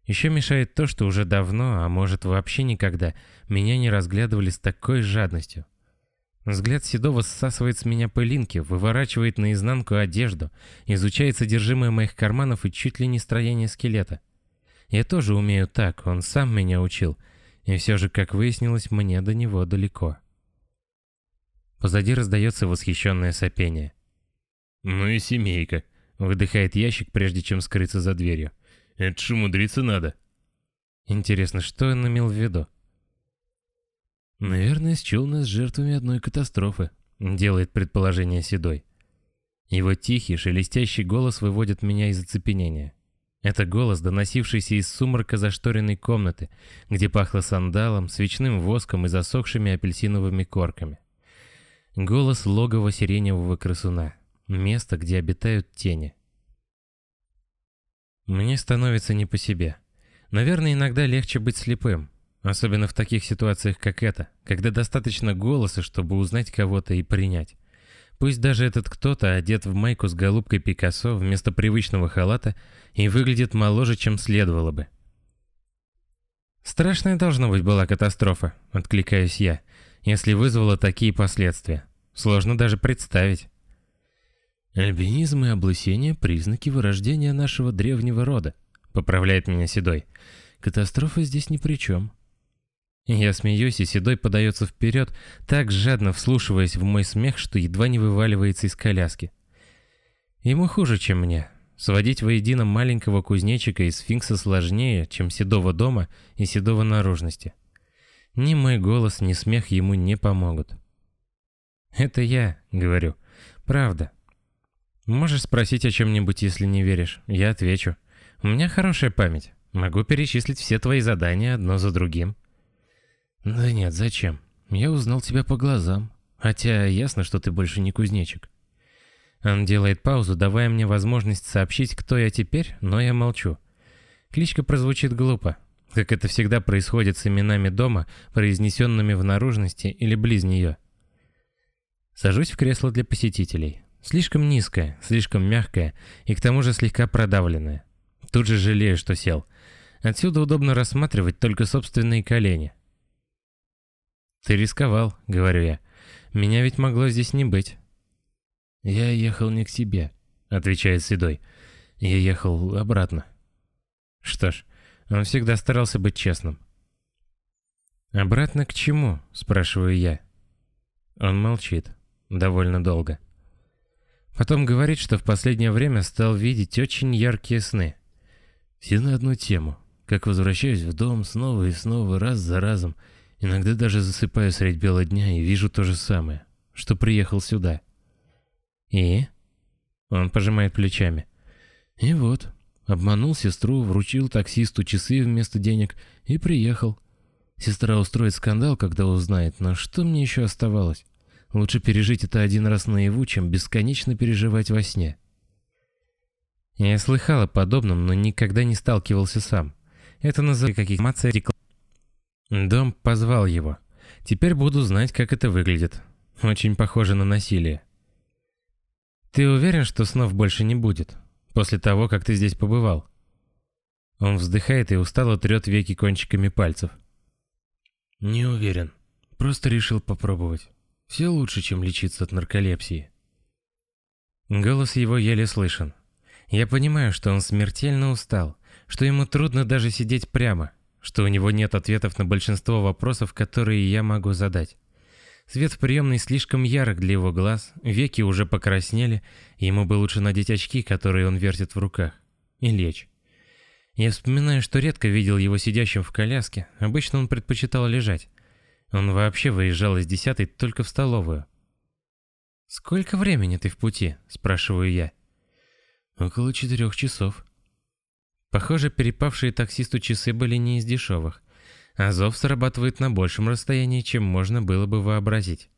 еще мешает то, что уже давно, а может вообще никогда, меня не разглядывали с такой жадностью. Взгляд Седова всасывает с меня пылинки, выворачивает наизнанку одежду, изучает содержимое моих карманов и чуть ли не строение скелета. Я тоже умею так, он сам меня учил, и все же, как выяснилось, мне до него далеко. Позади раздается восхищенное сопение. «Ну и семейка», — выдыхает ящик, прежде чем скрыться за дверью. «Это ж умудриться надо». Интересно, что он имел в виду? Наверное, счел нас жертвами одной катастрофы, делает предположение Седой. Его тихий, шелестящий голос выводит меня из оцепенения. Это голос, доносившийся из сумрака зашторенной комнаты, где пахло сандалом, свечным воском и засохшими апельсиновыми корками. Голос логова сиреневого красуна, место, где обитают тени. Мне становится не по себе. Наверное, иногда легче быть слепым, Особенно в таких ситуациях, как эта, когда достаточно голоса, чтобы узнать кого-то и принять. Пусть даже этот кто-то одет в майку с голубкой Пикассо вместо привычного халата и выглядит моложе, чем следовало бы. Страшная должна быть была катастрофа, откликаюсь я, если вызвала такие последствия. Сложно даже представить. Альбинизм и облысение – признаки вырождения нашего древнего рода, поправляет меня Седой. Катастрофа здесь ни при чем. Я смеюсь, и Седой подается вперед, так жадно вслушиваясь в мой смех, что едва не вываливается из коляски. Ему хуже, чем мне. Сводить воедино маленького кузнечика и сфинкса сложнее, чем седого дома и седого наружности. Ни мой голос, ни смех ему не помогут. «Это я», — говорю. «Правда». Можешь спросить о чем-нибудь, если не веришь. Я отвечу. У меня хорошая память. Могу перечислить все твои задания одно за другим. «Да нет, зачем? Я узнал тебя по глазам. Хотя ясно, что ты больше не кузнечик». Он делает паузу, давая мне возможность сообщить, кто я теперь, но я молчу. Кличка прозвучит глупо, как это всегда происходит с именами дома, произнесенными в наружности или близ нее. Сажусь в кресло для посетителей. Слишком низкое, слишком мягкое и к тому же слегка продавленное. Тут же жалею, что сел. Отсюда удобно рассматривать только собственные колени. «Ты рисковал», — говорю я. «Меня ведь могло здесь не быть». «Я ехал не к себе», — отвечает Седой. «Я ехал обратно». Что ж, он всегда старался быть честным. «Обратно к чему?» — спрашиваю я. Он молчит. Довольно долго. Потом говорит, что в последнее время стал видеть очень яркие сны. Все на одну тему. Как возвращаюсь в дом снова и снова, раз за разом, Иногда даже засыпаю средь бела дня и вижу то же самое, что приехал сюда. И? Он пожимает плечами. И вот, обманул сестру, вручил таксисту часы вместо денег и приехал. Сестра устроит скандал, когда узнает, но что мне еще оставалось? Лучше пережить это один раз наяву, чем бесконечно переживать во сне. Я слыхал о подобном, но никогда не сталкивался сам. Это называется как информация Дом позвал его. Теперь буду знать, как это выглядит. Очень похоже на насилие. Ты уверен, что снов больше не будет? После того, как ты здесь побывал? Он вздыхает и устало трет веки кончиками пальцев. Не уверен. Просто решил попробовать. Все лучше, чем лечиться от нарколепсии. Голос его еле слышен. Я понимаю, что он смертельно устал, что ему трудно даже сидеть прямо, что у него нет ответов на большинство вопросов, которые я могу задать. Свет в приемной слишком ярок для его глаз, веки уже покраснели, ему бы лучше надеть очки, которые он вертит в руках, и лечь. Я вспоминаю, что редко видел его сидящим в коляске, обычно он предпочитал лежать. Он вообще выезжал из десятой только в столовую. «Сколько времени ты в пути?» – спрашиваю я. «Около четырех часов», Похоже, перепавшие таксисту часы были не из дешевых. Азов срабатывает на большем расстоянии, чем можно было бы вообразить.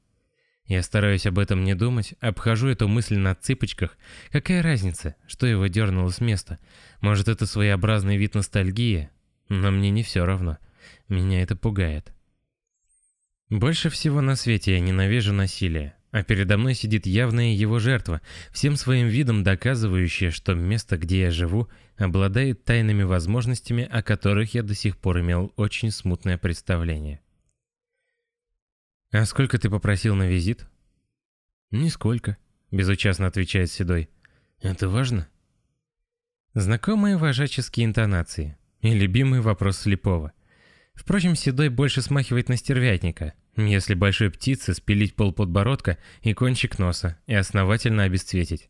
Я стараюсь об этом не думать, обхожу эту мысль на цыпочках. Какая разница, что его дернуло с места? Может, это своеобразный вид ностальгии? Но мне не все равно. Меня это пугает. Больше всего на свете я ненавижу насилие. А передо мной сидит явная его жертва, всем своим видом доказывающая, что место, где я живу, обладает тайными возможностями, о которых я до сих пор имел очень смутное представление. «А сколько ты попросил на визит?» «Нисколько», — безучастно отвечает Седой. «Это важно?» Знакомые вожаческие интонации и любимый вопрос слепого. Впрочем, Седой больше смахивает на стервятника, если большой птице спилить пол подбородка и кончик носа и основательно обесцветить.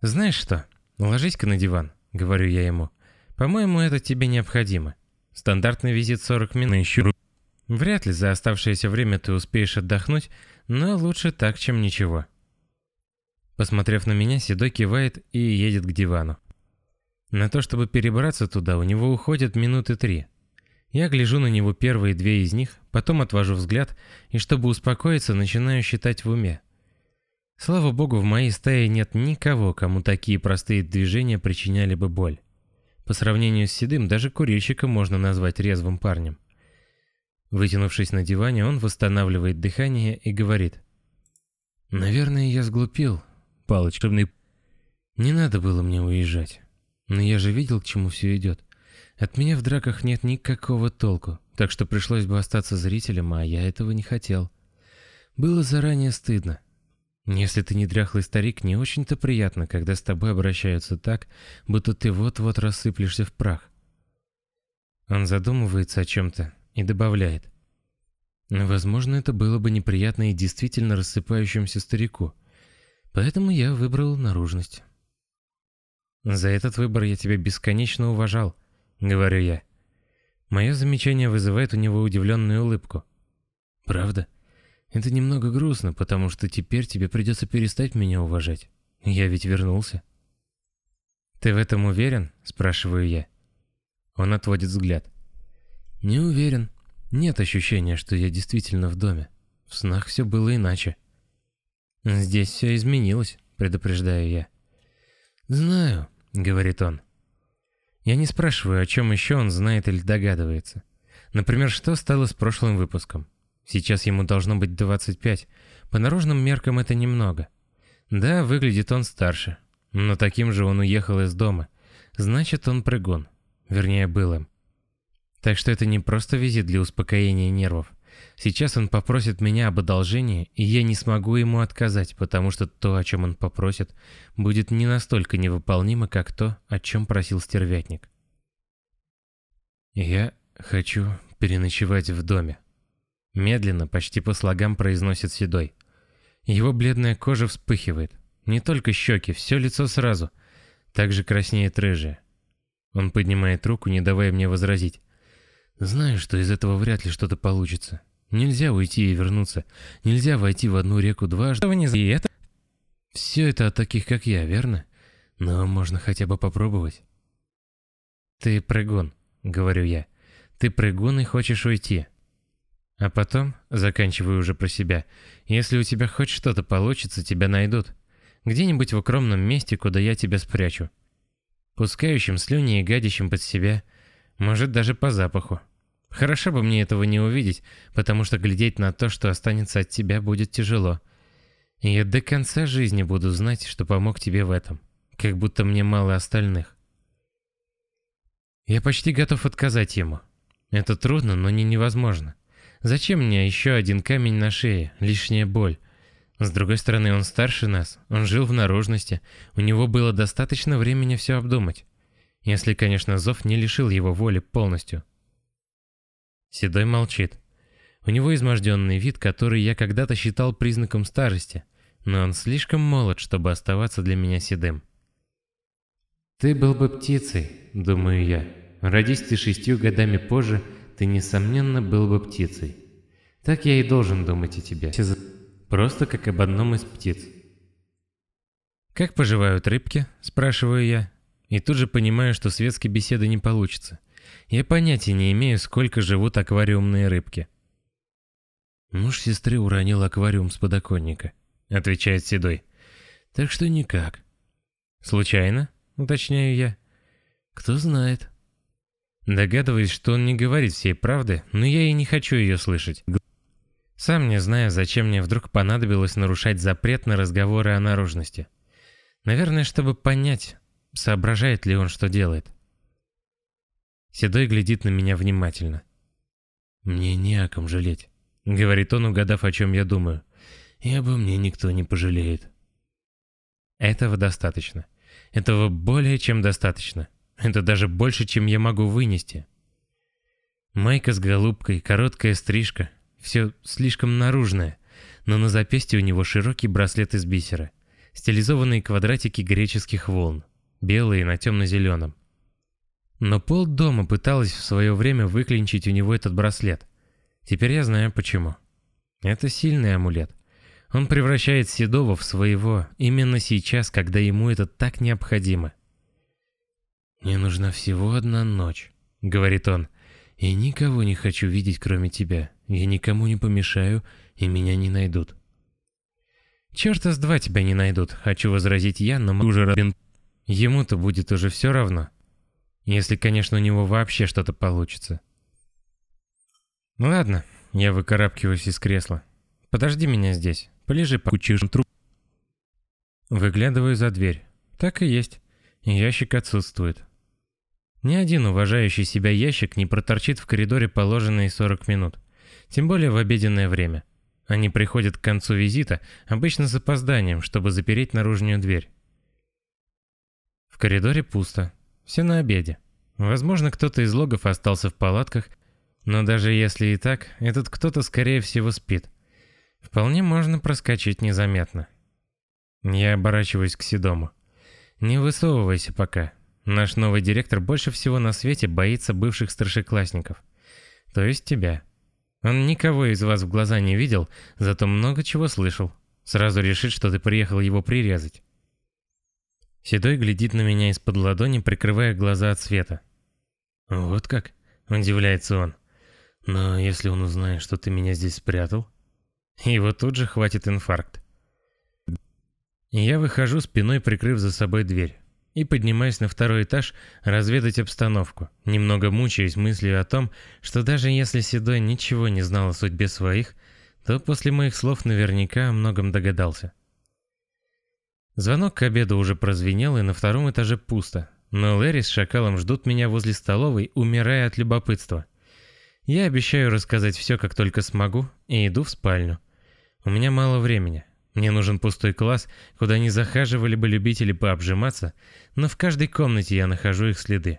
«Знаешь что, ложись-ка на диван», — говорю я ему. «По-моему, это тебе необходимо. Стандартный визит 40 минут. Еще Вряд ли за оставшееся время ты успеешь отдохнуть, но лучше так, чем ничего». Посмотрев на меня, Седой кивает и едет к дивану. На то, чтобы перебраться туда, у него уходят минуты три. Я гляжу на него первые две из них, потом отвожу взгляд и, чтобы успокоиться, начинаю считать в уме. Слава богу, в моей стае нет никого, кому такие простые движения причиняли бы боль. По сравнению с Седым, даже курильщика можно назвать резвым парнем. Вытянувшись на диване, он восстанавливает дыхание и говорит. «Наверное, я сглупил, Палыч, Не надо было мне уезжать. Но я же видел, к чему все идет. От меня в драках нет никакого толку, так что пришлось бы остаться зрителем, а я этого не хотел. Было заранее стыдно. Если ты не дряхлый старик, не очень-то приятно, когда с тобой обращаются так, будто ты вот-вот рассыплешься в прах. Он задумывается о чем-то и добавляет. Возможно, это было бы неприятно и действительно рассыпающемуся старику. Поэтому я выбрал наружность. За этот выбор я тебя бесконечно уважал, говорю я. Мое замечание вызывает у него удивленную улыбку. Правда? Это немного грустно, потому что теперь тебе придется перестать меня уважать. Я ведь вернулся. Ты в этом уверен? Спрашиваю я. Он отводит взгляд. Не уверен. Нет ощущения, что я действительно в доме. В снах все было иначе. Здесь все изменилось, предупреждаю я. Знаю, говорит он. Я не спрашиваю, о чем еще он знает или догадывается. Например, что стало с прошлым выпуском. Сейчас ему должно быть 25. По наружным меркам это немного. Да, выглядит он старше. Но таким же он уехал из дома. Значит, он прыгун. Вернее, был им. Так что это не просто визит для успокоения нервов. Сейчас он попросит меня об одолжении, и я не смогу ему отказать, потому что то, о чем он попросит, будет не настолько невыполнимо, как то, о чем просил стервятник. Я хочу переночевать в доме. Медленно, почти по слогам произносит Седой. Его бледная кожа вспыхивает. Не только щеки, все лицо сразу. Также краснеет рыжая. Он поднимает руку, не давая мне возразить. Знаю, что из этого вряд ли что-то получится. Нельзя уйти и вернуться. Нельзя войти в одну реку дважды. И это... Все это от таких, как я, верно? Но можно хотя бы попробовать. Ты прыгун, говорю я. Ты прыгун и хочешь уйти. А потом, заканчиваю уже про себя, если у тебя хоть что-то получится, тебя найдут. Где-нибудь в укромном месте, куда я тебя спрячу. Пускающим слюни и гадящим под себя, может даже по запаху. Хорошо бы мне этого не увидеть, потому что глядеть на то, что останется от тебя, будет тяжело. И я до конца жизни буду знать, что помог тебе в этом, как будто мне мало остальных. Я почти готов отказать ему. Это трудно, но не невозможно. Зачем мне еще один камень на шее, лишняя боль? С другой стороны, он старше нас, он жил в наружности, у него было достаточно времени все обдумать. Если, конечно, зов не лишил его воли полностью. Седой молчит. У него изможденный вид, который я когда-то считал признаком старости, но он слишком молод, чтобы оставаться для меня седым. «Ты был бы птицей», — думаю я. «Родись ты шестью годами позже, ты, несомненно, был бы птицей. Так я и должен думать о тебе. Просто как об одном из птиц. «Как поживают рыбки?» – спрашиваю я. И тут же понимаю, что светской беседы не получится. Я понятия не имею, сколько живут аквариумные рыбки. «Муж сестры уронил аквариум с подоконника», — отвечает Седой. «Так что никак». «Случайно?» — уточняю я. «Кто знает», Догадываюсь, что он не говорит всей правды, но я и не хочу ее слышать. Сам не знаю, зачем мне вдруг понадобилось нарушать запрет на разговоры о наружности. Наверное, чтобы понять, соображает ли он, что делает. Седой глядит на меня внимательно. «Мне не о ком жалеть», — говорит он, угадав, о чем я думаю. И обо мне никто не пожалеет. Этого достаточно. Этого более чем достаточно. Это даже больше, чем я могу вынести. Майка с голубкой, короткая стрижка. Все слишком наружное. Но на запястье у него широкий браслет из бисера. Стилизованные квадратики греческих волн. Белые на темно-зеленом. Но пол дома пыталась в свое время выклинчить у него этот браслет. Теперь я знаю почему. Это сильный амулет. Он превращает Седова в своего именно сейчас, когда ему это так необходимо. «Мне нужна всего одна ночь», — говорит он, — «и никого не хочу видеть, кроме тебя. Я никому не помешаю, и меня не найдут». «Черта с два тебя не найдут», — хочу возразить я, но уже Робин... Ему-то будет уже все равно. Если, конечно, у него вообще что-то получится. «Ладно», — я выкарабкиваюсь из кресла. «Подожди меня здесь. Полежи по кучижем труп. Выглядываю за дверь. Так и есть. Ящик отсутствует. Ни один уважающий себя ящик не проторчит в коридоре положенные 40 минут. Тем более в обеденное время. Они приходят к концу визита, обычно с опозданием, чтобы запереть наружную дверь. В коридоре пусто. Все на обеде. Возможно, кто-то из логов остался в палатках, но даже если и так, этот кто-то скорее всего спит. Вполне можно проскочить незаметно. Я оборачиваюсь к Седому. Не высовывайся пока. Наш новый директор больше всего на свете боится бывших старшеклассников. То есть тебя. Он никого из вас в глаза не видел, зато много чего слышал. Сразу решит, что ты приехал его прирезать. Седой глядит на меня из-под ладони, прикрывая глаза от света. «Вот как?» – удивляется он. «Но если он узнает, что ты меня здесь спрятал, его тут же хватит инфаркт. Я выхожу спиной, прикрыв за собой дверь, и поднимаюсь на второй этаж разведать обстановку, немного мучаясь мыслью о том, что даже если Седой ничего не знал о судьбе своих, то после моих слов наверняка о многом догадался. Звонок к обеду уже прозвенел, и на втором этаже пусто, но Лэри с Шакалом ждут меня возле столовой, умирая от любопытства. Я обещаю рассказать все, как только смогу, и иду в спальню. У меня мало времени. Мне нужен пустой класс, куда не захаживали бы любители пообжиматься, но в каждой комнате я нахожу их следы.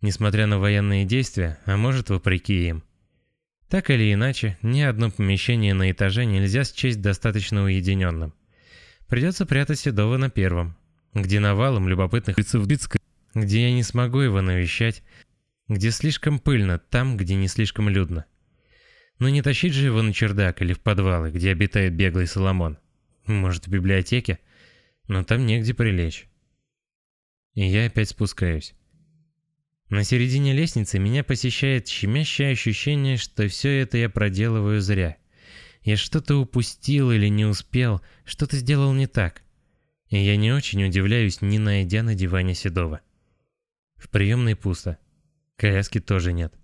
Несмотря на военные действия, а может вопреки им. Так или иначе, ни одно помещение на этаже нельзя счесть достаточно уединенным. Придется прятать Седова на первом, где навалом любопытных лицев где я не смогу его навещать, где слишком пыльно, там, где не слишком людно. Но не тащить же его на чердак или в подвалы, где обитает беглый Соломон. Может, в библиотеке? Но там негде прилечь. И я опять спускаюсь. На середине лестницы меня посещает щемящее ощущение, что все это я проделываю зря. Я что-то упустил или не успел, что-то сделал не так. И я не очень удивляюсь, не найдя на диване Седова. В приемной пусто. Коляски тоже нет.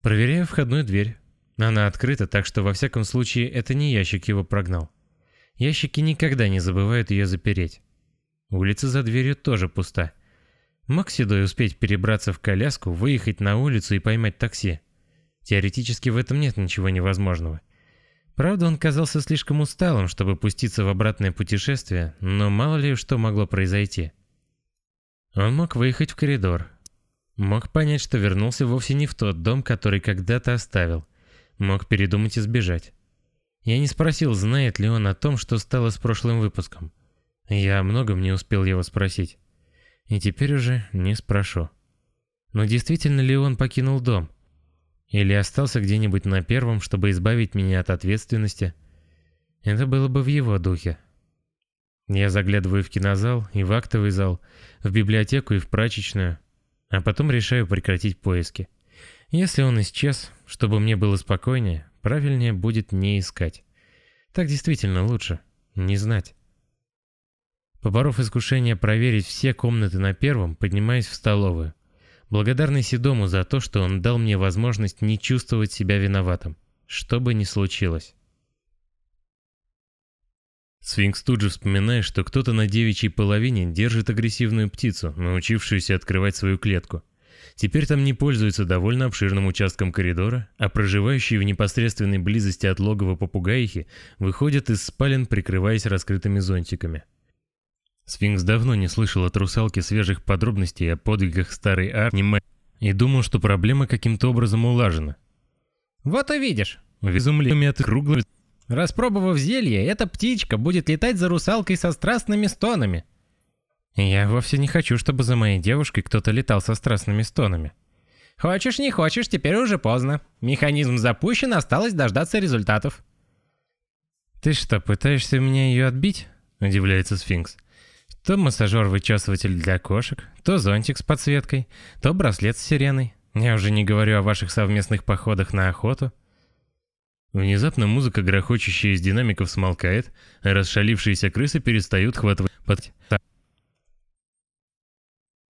Проверяю входную дверь. Она открыта, так что во всяком случае это не ящик его прогнал. Ящики никогда не забывают ее запереть. Улица за дверью тоже пуста. Мог Седой успеть перебраться в коляску, выехать на улицу и поймать такси. Теоретически в этом нет ничего невозможного. Правда, он казался слишком усталым, чтобы пуститься в обратное путешествие, но мало ли что могло произойти. Он мог выехать в коридор, Мог понять, что вернулся вовсе не в тот дом, который когда-то оставил. Мог передумать и сбежать. Я не спросил, знает ли он о том, что стало с прошлым выпуском. Я о многом не успел его спросить. И теперь уже не спрошу. Но действительно ли он покинул дом? Или остался где-нибудь на первом, чтобы избавить меня от ответственности? Это было бы в его духе. Я заглядываю в кинозал и в актовый зал, в библиотеку и в прачечную – а потом решаю прекратить поиски. Если он исчез, чтобы мне было спокойнее, правильнее будет не искать. Так действительно лучше. Не знать. Поборов искушение проверить все комнаты на первом, поднимаюсь в столовую. Благодарный Седому за то, что он дал мне возможность не чувствовать себя виноватым, что бы ни случилось. Сфинкс тут же вспоминает, что кто-то на девичьей половине держит агрессивную птицу, научившуюся открывать свою клетку. Теперь там не пользуются довольно обширным участком коридора, а проживающие в непосредственной близости от логова попугаихи выходят из спален, прикрываясь раскрытыми зонтиками. Сфинкс давно не слышал от русалки свежих подробностей о подвигах старой Арни и думал, что проблема каким-то образом улажена. «Вот и видишь!» В изумлении от круглого... Распробовав зелье, эта птичка будет летать за русалкой со страстными стонами. Я вовсе не хочу, чтобы за моей девушкой кто-то летал со страстными стонами. Хочешь, не хочешь, теперь уже поздно. Механизм запущен, осталось дождаться результатов. Ты что, пытаешься меня ее отбить? Удивляется Сфинкс. То массажер-вычесыватель для кошек, то зонтик с подсветкой, то браслет с сиреной. Я уже не говорю о ваших совместных походах на охоту. Внезапно музыка, грохочущая из динамиков, смолкает, а расшалившиеся крысы перестают хватать под...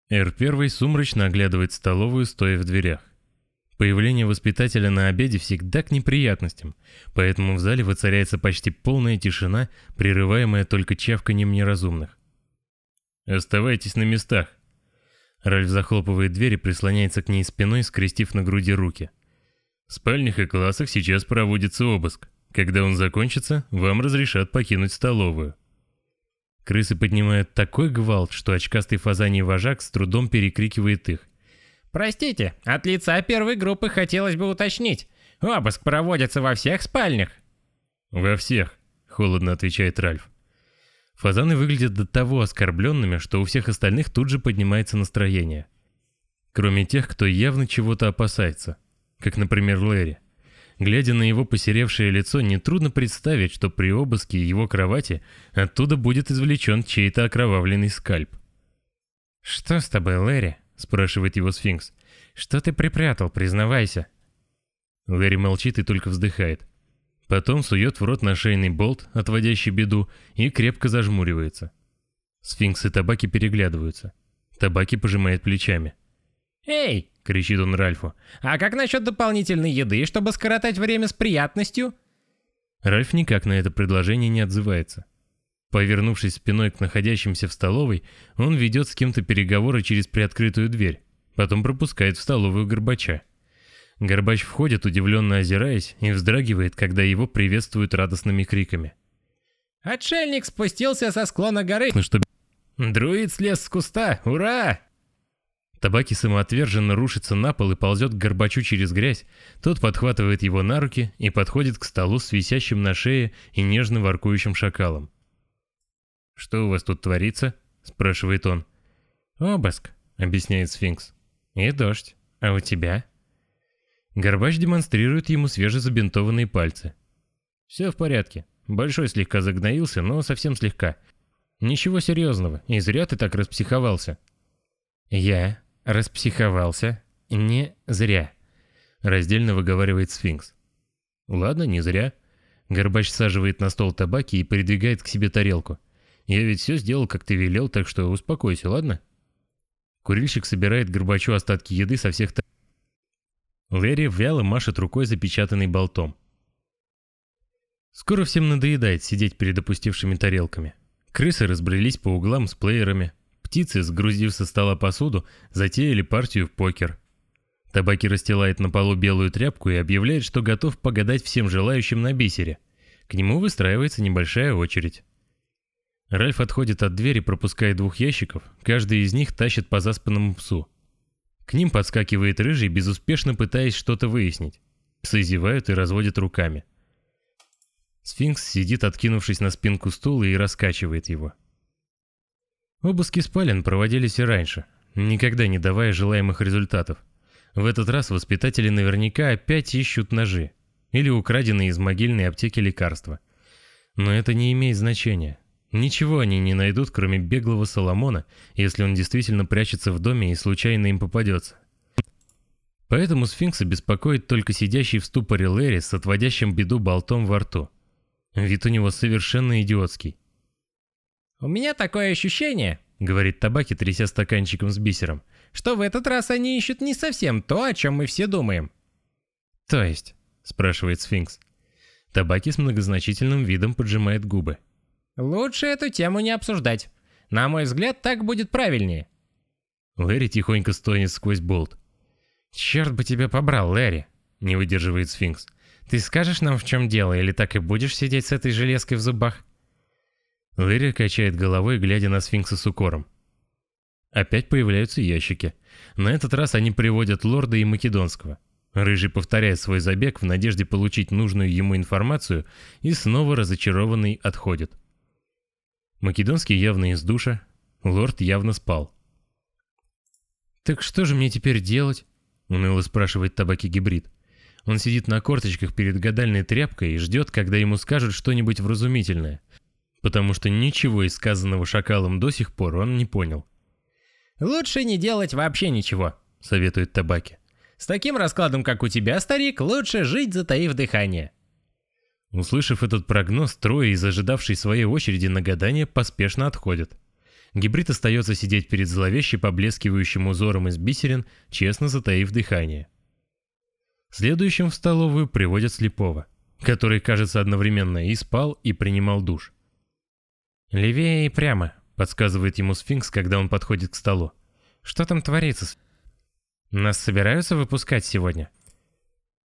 Р-1 сумрачно оглядывает столовую, стоя в дверях. Появление воспитателя на обеде всегда к неприятностям, поэтому в зале воцаряется почти полная тишина, прерываемая только чавканием неразумных. «Оставайтесь на местах!» Ральф захлопывает дверь и прислоняется к ней спиной, скрестив на груди руки. В спальнях и классах сейчас проводится обыск. Когда он закончится, вам разрешат покинуть столовую. Крысы поднимают такой гвалт, что очкастый фазаний вожак с трудом перекрикивает их. «Простите, от лица первой группы хотелось бы уточнить. Обыск проводится во всех спальнях?» «Во всех», — холодно отвечает Ральф. Фазаны выглядят до того оскорбленными, что у всех остальных тут же поднимается настроение. Кроме тех, кто явно чего-то опасается, как, например, Лэри. Глядя на его посеревшее лицо, нетрудно представить, что при обыске его кровати оттуда будет извлечен чей-то окровавленный скальп. «Что с тобой, Лэри?» — спрашивает его сфинкс. «Что ты припрятал, признавайся?» Лэри молчит и только вздыхает. Потом сует в рот на шейный болт, отводящий беду, и крепко зажмуривается. Сфинкс и табаки переглядываются. Табаки пожимает плечами. «Эй!» — кричит он Ральфу. «А как насчет дополнительной еды, чтобы скоротать время с приятностью?» Ральф никак на это предложение не отзывается. Повернувшись спиной к находящимся в столовой, он ведет с кем-то переговоры через приоткрытую дверь, потом пропускает в столовую Горбача. Горбач входит, удивленно озираясь, и вздрагивает, когда его приветствуют радостными криками. «Отшельник спустился со склона горы!» «Ну что...» «Друид слез с куста! Ура!» Табаки самоотверженно рушится на пол и ползет к Горбачу через грязь. Тот подхватывает его на руки и подходит к столу с висящим на шее и нежно воркующим шакалом. «Что у вас тут творится?» — спрашивает он. «Обыск», — объясняет сфинкс. «И дождь. А у тебя?» Горбач демонстрирует ему свежезабинтованные пальцы. «Все в порядке. Большой слегка загноился, но совсем слегка. Ничего серьезного, и зря ты так распсиховался». «Я распсиховался не зря», — раздельно выговаривает сфинкс. «Ладно, не зря». Горбач саживает на стол табаки и придвигает к себе тарелку. «Я ведь все сделал, как ты велел, так что успокойся, ладно?» Курильщик собирает Горбачу остатки еды со всех тарелок. Лэри вяло машет рукой запечатанный болтом. Скоро всем надоедает сидеть перед опустевшими тарелками. Крысы разбрелись по углам с плеерами, Птицы, сгрузив со стола посуду, затеяли партию в покер. Табаки расстилает на полу белую тряпку и объявляет, что готов погадать всем желающим на бисере. К нему выстраивается небольшая очередь. Ральф отходит от двери, пропуская двух ящиков, каждый из них тащит по заспанному псу. К ним подскакивает рыжий, безуспешно пытаясь что-то выяснить. Псы зевают и разводят руками. Сфинкс сидит, откинувшись на спинку стула и раскачивает его. Обыски спален проводились и раньше, никогда не давая желаемых результатов. В этот раз воспитатели наверняка опять ищут ножи или украденные из могильной аптеки лекарства. Но это не имеет значения. Ничего они не найдут, кроме беглого Соломона, если он действительно прячется в доме и случайно им попадется. Поэтому сфинкса беспокоит только сидящий в ступоре Лэри с отводящим беду болтом во рту. Вид у него совершенно идиотский. «У меня такое ощущение», — говорит Табаки, тряся стаканчиком с бисером, «что в этот раз они ищут не совсем то, о чем мы все думаем». «То есть?» — спрашивает сфинкс. Табаки с многозначительным видом поджимает губы. «Лучше эту тему не обсуждать. На мой взгляд, так будет правильнее». Лэри тихонько стонет сквозь болт. «Черт бы тебя побрал, Лэри!» — не выдерживает сфинкс. «Ты скажешь нам, в чем дело, или так и будешь сидеть с этой железкой в зубах?» Лэри качает головой, глядя на сфинкса с укором. Опять появляются ящики. На этот раз они приводят лорда и Македонского. Рыжий повторяет свой забег в надежде получить нужную ему информацию и снова разочарованный отходит. Македонский явно из душа, лорд явно спал. «Так что же мне теперь делать?» — уныло спрашивает табаки гибрид. Он сидит на корточках перед гадальной тряпкой и ждет, когда ему скажут что-нибудь вразумительное, потому что ничего из сказанного шакалом до сих пор он не понял. «Лучше не делать вообще ничего», — советует табаки. «С таким раскладом, как у тебя, старик, лучше жить, затаив дыхание». Услышав этот прогноз, трое из ожидавшей своей очереди на гадание поспешно отходят. Гибрид остается сидеть перед зловеще поблескивающим узором из бисерин, честно затаив дыхание. Следующим в столовую приводят слепого, который, кажется, одновременно и спал, и принимал душ. «Левее и прямо», — подсказывает ему сфинкс, когда он подходит к столу. «Что там творится? Нас собираются выпускать сегодня?»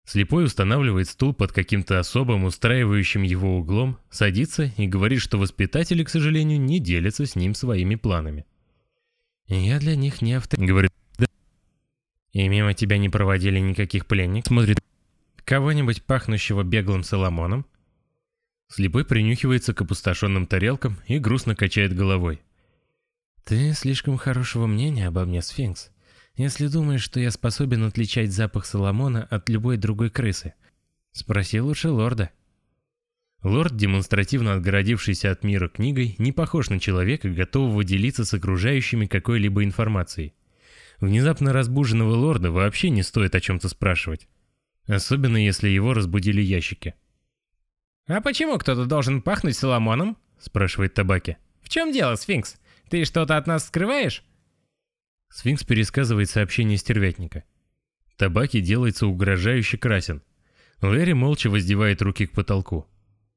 Слепой устанавливает стул под каким-то особым устраивающим его углом, садится и говорит, что воспитатели, к сожалению, не делятся с ним своими планами. «Я для них не автор...» — говорит. Да. «И мимо тебя не проводили никаких пленников?» Смотрит. «Кого-нибудь пахнущего беглым Соломоном?» Слепой принюхивается к опустошенным тарелкам и грустно качает головой. «Ты слишком хорошего мнения обо мне, Сфинкс. Если думаешь, что я способен отличать запах Соломона от любой другой крысы, спроси лучше лорда. Лорд, демонстративно отгородившийся от мира книгой, не похож на человека, готового делиться с окружающими какой-либо информацией. Внезапно разбуженного лорда вообще не стоит о чем-то спрашивать. Особенно если его разбудили ящики. «А почему кто-то должен пахнуть Соломоном?» – спрашивает Табаки. «В чем дело, Сфинкс? Ты что-то от нас скрываешь?» Сфинкс пересказывает сообщение стервятника. Табаки делается угрожающе красен. Лэри молча воздевает руки к потолку.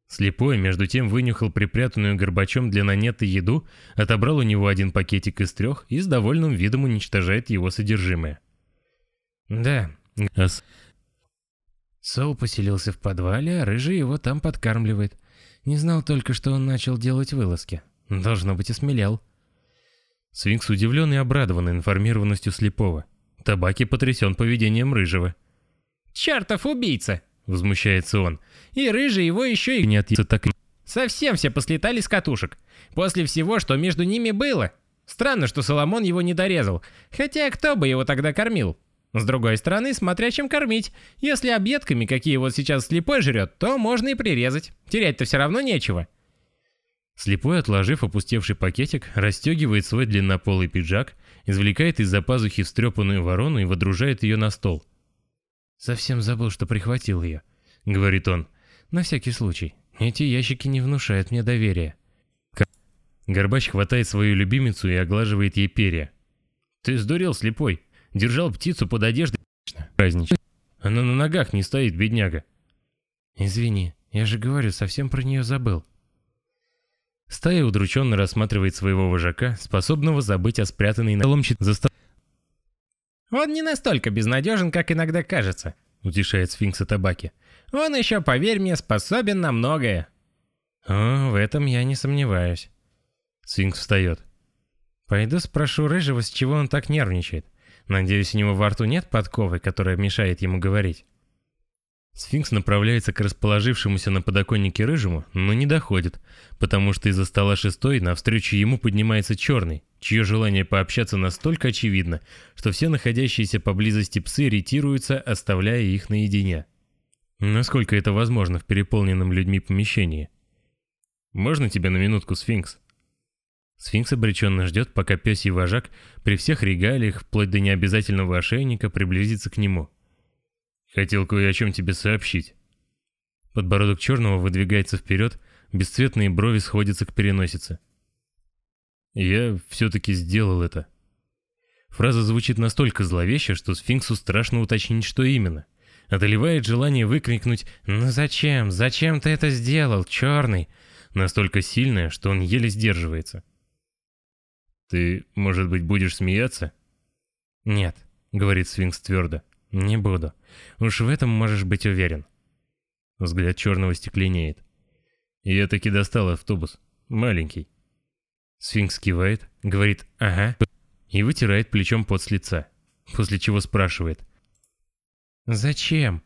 Слепой, между тем, вынюхал припрятанную горбачом для нанеты еду, отобрал у него один пакетик из трех и с довольным видом уничтожает его содержимое. «Да, Ас... Сол поселился в подвале, а Рыжий его там подкармливает. Не знал только, что он начал делать вылазки. Должно быть, осмелел». Свинкс удивлен и обрадован информированностью слепого. Табаки потрясен поведением Рыжего. «Чертов убийца!» — возмущается он. «И Рыжий его еще и не отъется так и...» Совсем все послетали с катушек. После всего, что между ними было. Странно, что Соломон его не дорезал. Хотя кто бы его тогда кормил? С другой стороны, смотря чем кормить. Если объедками, какие вот сейчас слепой жрет, то можно и прирезать. Терять-то все равно нечего. Слепой, отложив опустевший пакетик, расстегивает свой длиннополый пиджак, извлекает из-за пазухи встрепанную ворону и водружает ее на стол. «Совсем забыл, что прихватил ее», — говорит он. «На всякий случай. Эти ящики не внушают мне доверия». Горбач хватает свою любимицу и оглаживает ей перья. «Ты сдурел, слепой. Держал птицу под одеждой. Празднич. Она на ногах не стоит, бедняга». «Извини, я же говорю, совсем про нее забыл». Стая удрученно рассматривает своего вожака, способного забыть о спрятанной на ломче за стол... «Он не настолько безнадежен, как иногда кажется», — утешает сфинкса табаки. «Он еще, поверь мне, способен на многое». «О, в этом я не сомневаюсь». Сфинкс встает. «Пойду спрошу Рыжего, с чего он так нервничает. Надеюсь, у него во рту нет подковы, которая мешает ему говорить». Сфинкс направляется к расположившемуся на подоконнике рыжему, но не доходит, потому что из-за стола шестой навстречу ему поднимается черный, чье желание пообщаться настолько очевидно, что все находящиеся поблизости псы ретируются, оставляя их наедине. Насколько это возможно в переполненном людьми помещении? «Можно тебя на минутку, Сфинкс?» Сфинкс обреченно ждет, пока пёсий вожак при всех регалиях, вплоть до необязательного ошейника, приблизится к нему – Хотел кое о чем тебе сообщить. Подбородок черного выдвигается вперед, бесцветные брови сходятся к переносице. Я все-таки сделал это. Фраза звучит настолько зловеще, что сфинксу страшно уточнить, что именно. Одолевает желание выкрикнуть «Ну зачем? Зачем ты это сделал, черный?» Настолько сильное, что он еле сдерживается. «Ты, может быть, будешь смеяться?» «Нет», — говорит сфинкс твердо. Не буду. Уж в этом можешь быть уверен. Взгляд черного стекленеет. Я таки достал автобус. Маленький. Сфинкс кивает, говорит «ага» и вытирает плечом пот с лица, после чего спрашивает. «Зачем?»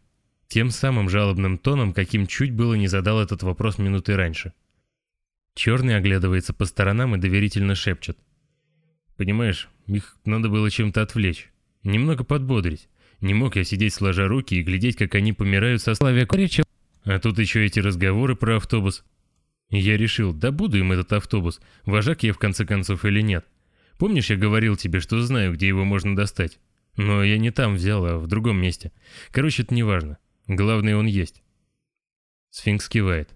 Тем самым жалобным тоном, каким чуть было не задал этот вопрос минуты раньше. Черный оглядывается по сторонам и доверительно шепчет. «Понимаешь, их надо было чем-то отвлечь, немного подбодрить. Не мог я сидеть сложа руки и глядеть, как они помирают со славяк. А тут еще эти разговоры про автобус. Я решил, да буду им этот автобус, вожак я в конце концов или нет. Помнишь, я говорил тебе, что знаю, где его можно достать? Но я не там взял, а в другом месте. Короче, это не важно. Главное, он есть. Сфинкс кивает.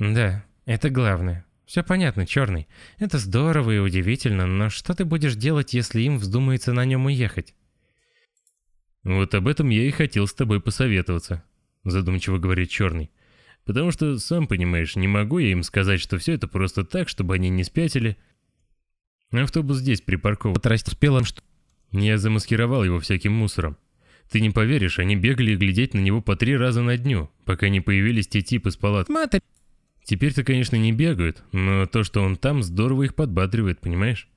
Да, это главное. Все понятно, черный. Это здорово и удивительно, но что ты будешь делать, если им вздумается на нем уехать? Вот об этом я и хотел с тобой посоветоваться, задумчиво говорит черный. Потому что, сам понимаешь, не могу я им сказать, что все это просто так, чтобы они не спятили. Автобус здесь припаркован. Растоспелым, что... Я замаскировал его всяким мусором. Ты не поверишь, они бегали глядеть на него по три раза на дню, пока не появились те типы с палат. Матер... Теперь-то, конечно, не бегают, но то, что он там, здорово их подбадривает, понимаешь?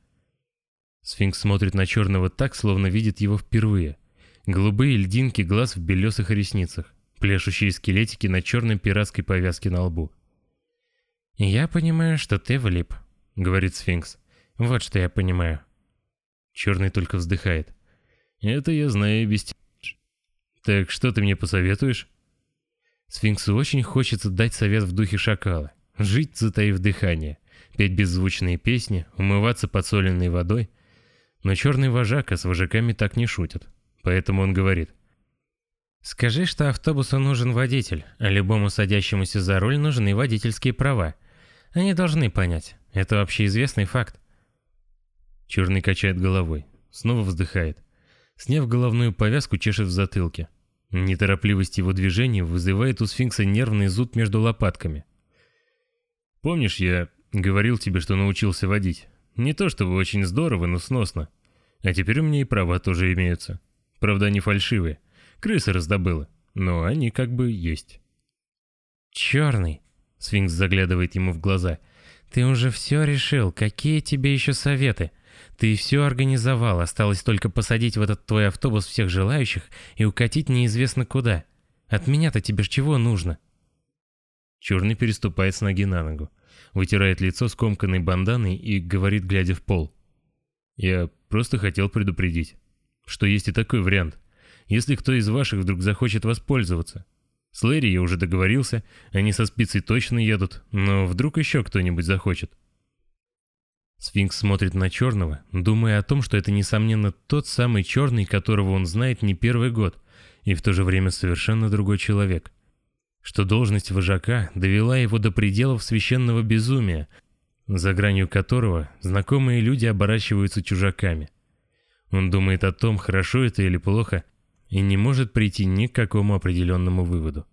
Сфинкс смотрит на черного так, словно видит его впервые. Голубые льдинки глаз в белесых ресницах, пляшущие скелетики на черной пиратской повязке на лбу. «Я понимаю, что ты влип», — говорит Сфинкс. «Вот что я понимаю». Черный только вздыхает. «Это я знаю и без. Так что ты мне посоветуешь?» Сфинксу очень хочется дать совет в духе шакала. Жить, затаив дыхание, петь беззвучные песни, умываться подсоленной водой. Но черный вожак, а с вожаками так не шутят. Поэтому он говорит. «Скажи, что автобусу нужен водитель, а любому садящемуся за руль нужны водительские права. Они должны понять. Это общеизвестный факт». Черный качает головой, снова вздыхает. Сняв головную повязку, чешет в затылке. Неторопливость его движений вызывает у сфинкса нервный зуд между лопатками. «Помнишь, я говорил тебе, что научился водить? Не то чтобы очень здорово, но сносно. А теперь у меня и права тоже имеются. Правда, они фальшивые. Крысы раздобыла, но они как бы есть». «Черный», — сфинкс заглядывает ему в глаза, — «ты уже все решил, какие тебе еще советы?» Ты все организовал, осталось только посадить в этот твой автобус всех желающих и укатить неизвестно куда. От меня-то тебе ж чего нужно?» Черный переступает с ноги на ногу, вытирает лицо скомканной банданой и говорит, глядя в пол. «Я просто хотел предупредить, что есть и такой вариант. Если кто из ваших вдруг захочет воспользоваться. С Лэри я уже договорился, они со спицей точно едут, но вдруг еще кто-нибудь захочет. Сфинкс смотрит на черного, думая о том, что это, несомненно, тот самый черный, которого он знает не первый год, и в то же время совершенно другой человек. Что должность вожака довела его до пределов священного безумия, за гранью которого знакомые люди оборачиваются чужаками. Он думает о том, хорошо это или плохо, и не может прийти ни к какому определенному выводу.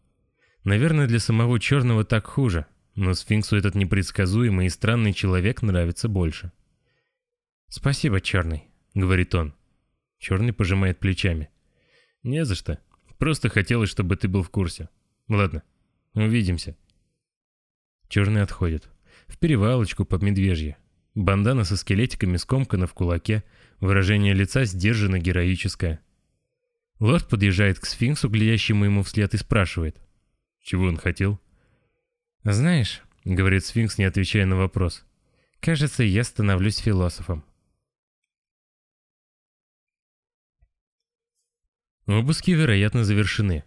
Наверное, для самого черного так хуже, но сфинксу этот непредсказуемый и странный человек нравится больше. «Спасибо, Черный», — говорит он. Черный пожимает плечами. «Не за что. Просто хотелось, чтобы ты был в курсе. Ладно, увидимся». Черный отходит. В перевалочку под медвежье. Бандана со скелетиками скомкана в кулаке, выражение лица сдержанно героическое. Лорд подъезжает к сфинксу, глядящему ему вслед, и спрашивает. Чего он хотел? «Знаешь», — говорит сфинкс, не отвечая на вопрос, — «кажется, я становлюсь философом». Обыски, вероятно, завершены.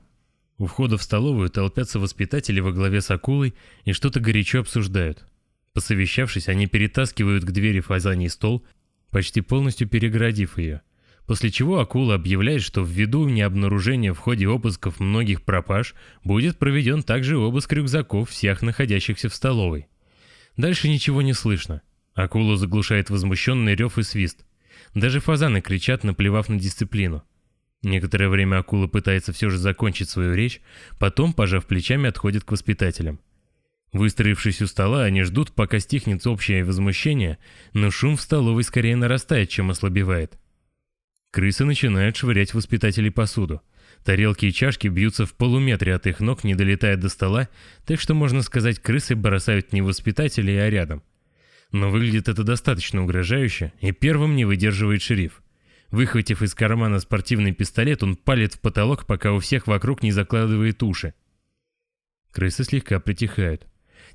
У входа в столовую толпятся воспитатели во главе с акулой и что-то горячо обсуждают. Посовещавшись, они перетаскивают к двери фазаний стол, почти полностью перегородив ее. После чего акула объявляет, что ввиду необнаружения в ходе обысков многих пропаж будет проведен также обыск рюкзаков всех находящихся в столовой. Дальше ничего не слышно. Акула заглушает возмущенный рев и свист. Даже фазаны кричат, наплевав на дисциплину. Некоторое время акула пытается все же закончить свою речь, потом, пожав плечами, отходит к воспитателям. Выстроившись у стола, они ждут, пока стихнет общее возмущение, но шум в столовой скорее нарастает, чем ослабевает. Крысы начинают швырять воспитателей посуду. Тарелки и чашки бьются в полуметре от их ног, не долетая до стола, так что, можно сказать, крысы бросают не воспитателей, а рядом. Но выглядит это достаточно угрожающе, и первым не выдерживает шериф. Выхватив из кармана спортивный пистолет, он палит в потолок, пока у всех вокруг не закладывает уши. Крысы слегка притихают.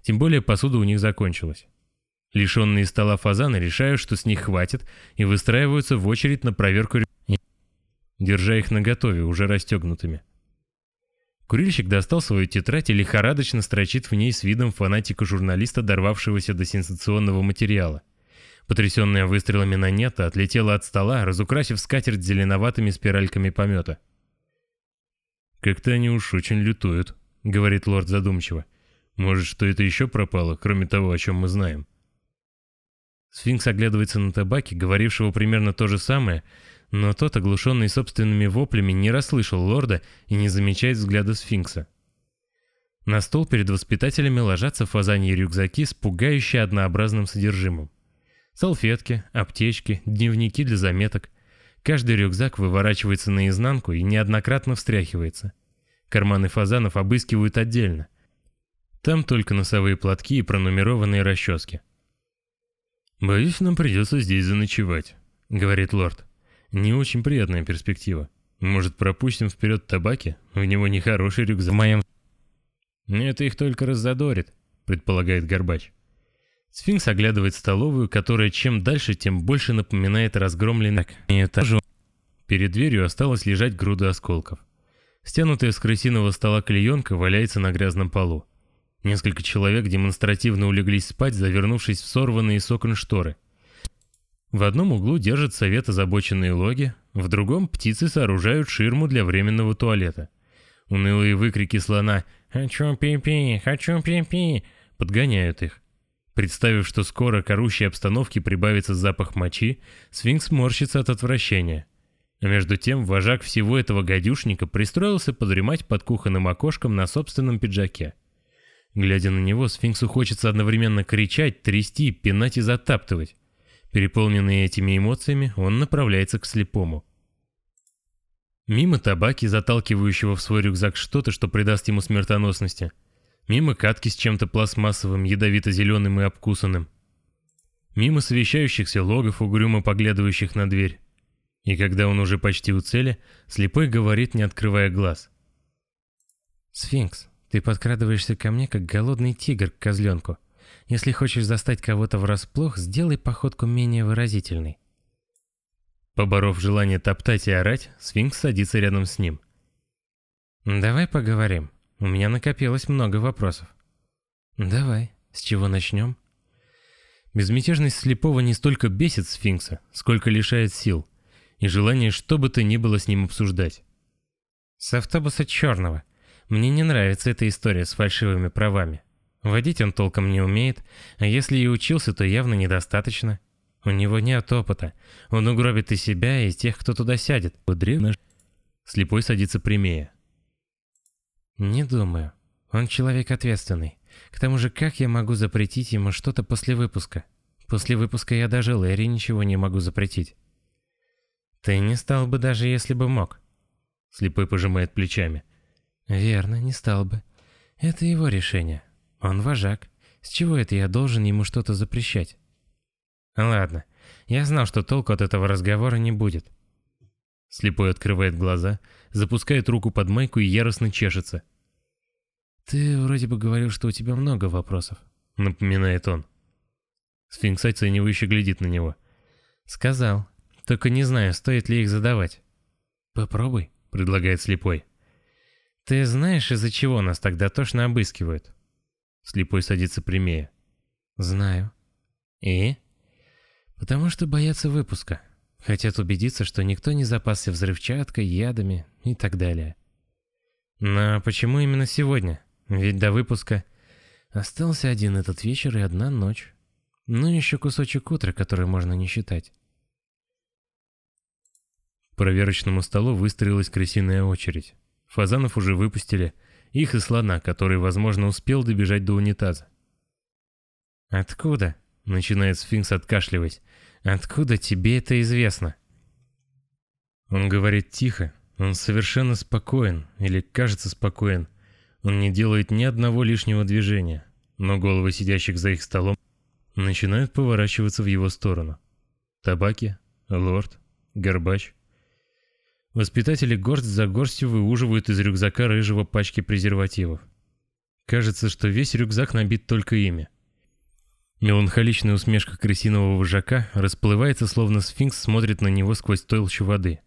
Тем более посуда у них закончилась. Лишенные стола фазаны решают, что с них хватит, и выстраиваются в очередь на проверку держа их наготове, уже расстегнутыми. Курильщик достал свою тетрадь и лихорадочно строчит в ней с видом фанатика-журналиста, дорвавшегося до сенсационного материала. Потрясенная выстрелами на нета отлетела от стола, разукрасив скатерть зеленоватыми спиральками помета. «Как-то они уж очень лютуют», — говорит лорд задумчиво. «Может, что это еще пропало, кроме того, о чем мы знаем?» Сфинкс оглядывается на табаки, говорившего примерно то же самое, но тот, оглушенный собственными воплями, не расслышал лорда и не замечает взгляда сфинкса. На стол перед воспитателями ложатся фазаньи рюкзаки с пугающе однообразным содержимым. Салфетки, аптечки, дневники для заметок. Каждый рюкзак выворачивается наизнанку и неоднократно встряхивается. Карманы фазанов обыскивают отдельно. Там только носовые платки и пронумерованные расчески. «Боюсь, нам придется здесь заночевать», — говорит лорд. Не очень приятная перспектива. Может, пропустим вперед табаки? У него нехороший рюкзак. В моем... Это их только раззадорит, предполагает Горбач. Сфинкс оглядывает столовую, которая чем дальше, тем больше напоминает разгромленный этаж. Перед дверью осталось лежать груда осколков. Стянутая с крысиного стола клеенка валяется на грязном полу. Несколько человек демонстративно улеглись спать, завернувшись в сорванные с окон шторы. В одном углу держат совет озабоченные логи, в другом птицы сооружают ширму для временного туалета. Унылые выкрики слона «Хочу пи-пи! Хочу пи-пи!» подгоняют их. Представив, что скоро к орущей обстановке прибавится запах мочи, сфинкс морщится от отвращения. А между тем вожак всего этого гадюшника пристроился подремать под кухонным окошком на собственном пиджаке. Глядя на него, сфинксу хочется одновременно кричать, трясти, пинать и затаптывать. Переполненный этими эмоциями, он направляется к слепому. Мимо табаки, заталкивающего в свой рюкзак что-то, что придаст ему смертоносности. Мимо катки с чем-то пластмассовым, ядовито-зеленым и обкусанным. Мимо совещающихся логов, угрюмо поглядывающих на дверь. И когда он уже почти у цели, слепой говорит, не открывая глаз. «Сфинкс, ты подкрадываешься ко мне, как голодный тигр к козленку. Если хочешь застать кого-то врасплох, сделай походку менее выразительной. Поборов желание топтать и орать, сфинкс садится рядом с ним. «Давай поговорим. У меня накопилось много вопросов». «Давай. С чего начнем?» Безмятежность слепого не столько бесит сфинкса, сколько лишает сил, и желание что бы то ни было с ним обсуждать. «С автобуса черного. Мне не нравится эта история с фальшивыми правами. Водить он толком не умеет, а если и учился, то явно недостаточно. У него нет опыта. Он угробит и себя, и тех, кто туда сядет. Древно. Слепой садится прямее. Не думаю. Он человек ответственный. К тому же, как я могу запретить ему что-то после выпуска? После выпуска я даже Лэри ничего не могу запретить. Ты не стал бы даже если бы мог. Слепой пожимает плечами. Верно, не стал бы. Это его решение. Он вожак. С чего это я должен ему что-то запрещать? Ладно, я знал, что толку от этого разговора не будет. Слепой открывает глаза, запускает руку под майку и яростно чешется. «Ты вроде бы говорил, что у тебя много вопросов», — напоминает он. Сфинкс оценивающе глядит на него. «Сказал. Только не знаю, стоит ли их задавать». «Попробуй», — предлагает слепой. «Ты знаешь, из-за чего нас так дотошно обыскивают?» Слепой садится прямее. Знаю. И? Потому что боятся выпуска. Хотят убедиться, что никто не запасся взрывчаткой, ядами и так далее. Но почему именно сегодня? Ведь до выпуска остался один этот вечер и одна ночь. Ну, еще кусочек утра, который можно не считать. К проверочному столу выстроилась крысиная очередь. Фазанов уже выпустили, их и слона, который, возможно, успел добежать до унитаза. «Откуда?» — начинает сфинкс откашливать. «Откуда тебе это известно?» Он говорит тихо, он совершенно спокоен, или кажется спокоен. Он не делает ни одного лишнего движения, но головы сидящих за их столом начинают поворачиваться в его сторону. Табаки, лорд, горбач. Воспитатели горсть за горстью выуживают из рюкзака рыжего пачки презервативов. Кажется, что весь рюкзак набит только ими. Меланхоличная усмешка крысиного вожака расплывается, словно сфинкс смотрит на него сквозь толщу воды.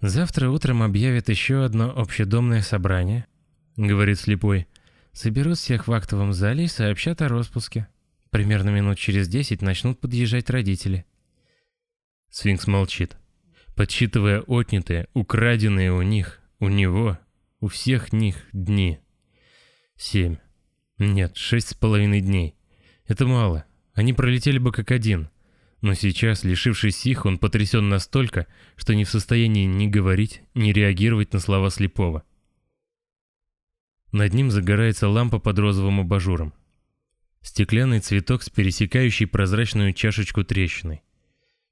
«Завтра утром объявят еще одно общедомное собрание», — говорит слепой. «Соберут всех в актовом зале и сообщат о распуске. Примерно минут через десять начнут подъезжать родители». Сфинкс молчит, подсчитывая отнятые, украденные у них, у него, у всех них дни. Семь. Нет, шесть с половиной дней. Это мало. Они пролетели бы как один. Но сейчас, лишившись их, он потрясен настолько, что не в состоянии ни говорить, ни реагировать на слова слепого. Над ним загорается лампа под розовым абажуром. Стеклянный цветок с пересекающей прозрачную чашечку трещиной.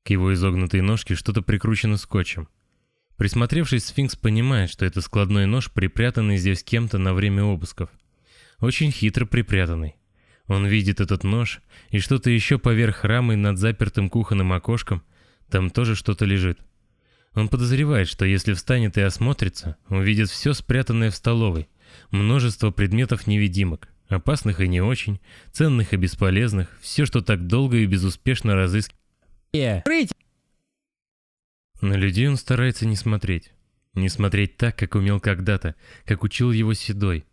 К его изогнутой ножке что-то прикручено скотчем. Присмотревшись, сфинкс понимает, что это складной нож, припрятанный здесь кем-то на время обысков. Очень хитро припрятанный. Он видит этот нож и что-то еще поверх рамы над запертым кухонным окошком. Там тоже что-то лежит. Он подозревает, что если встанет и осмотрится, увидит все спрятанное в столовой. Множество предметов-невидимок, опасных и не очень, ценных и бесполезных, все, что так долго и безуспешно разыскивает. На людей он старается не смотреть. Не смотреть так, как умел когда-то, как учил его Седой.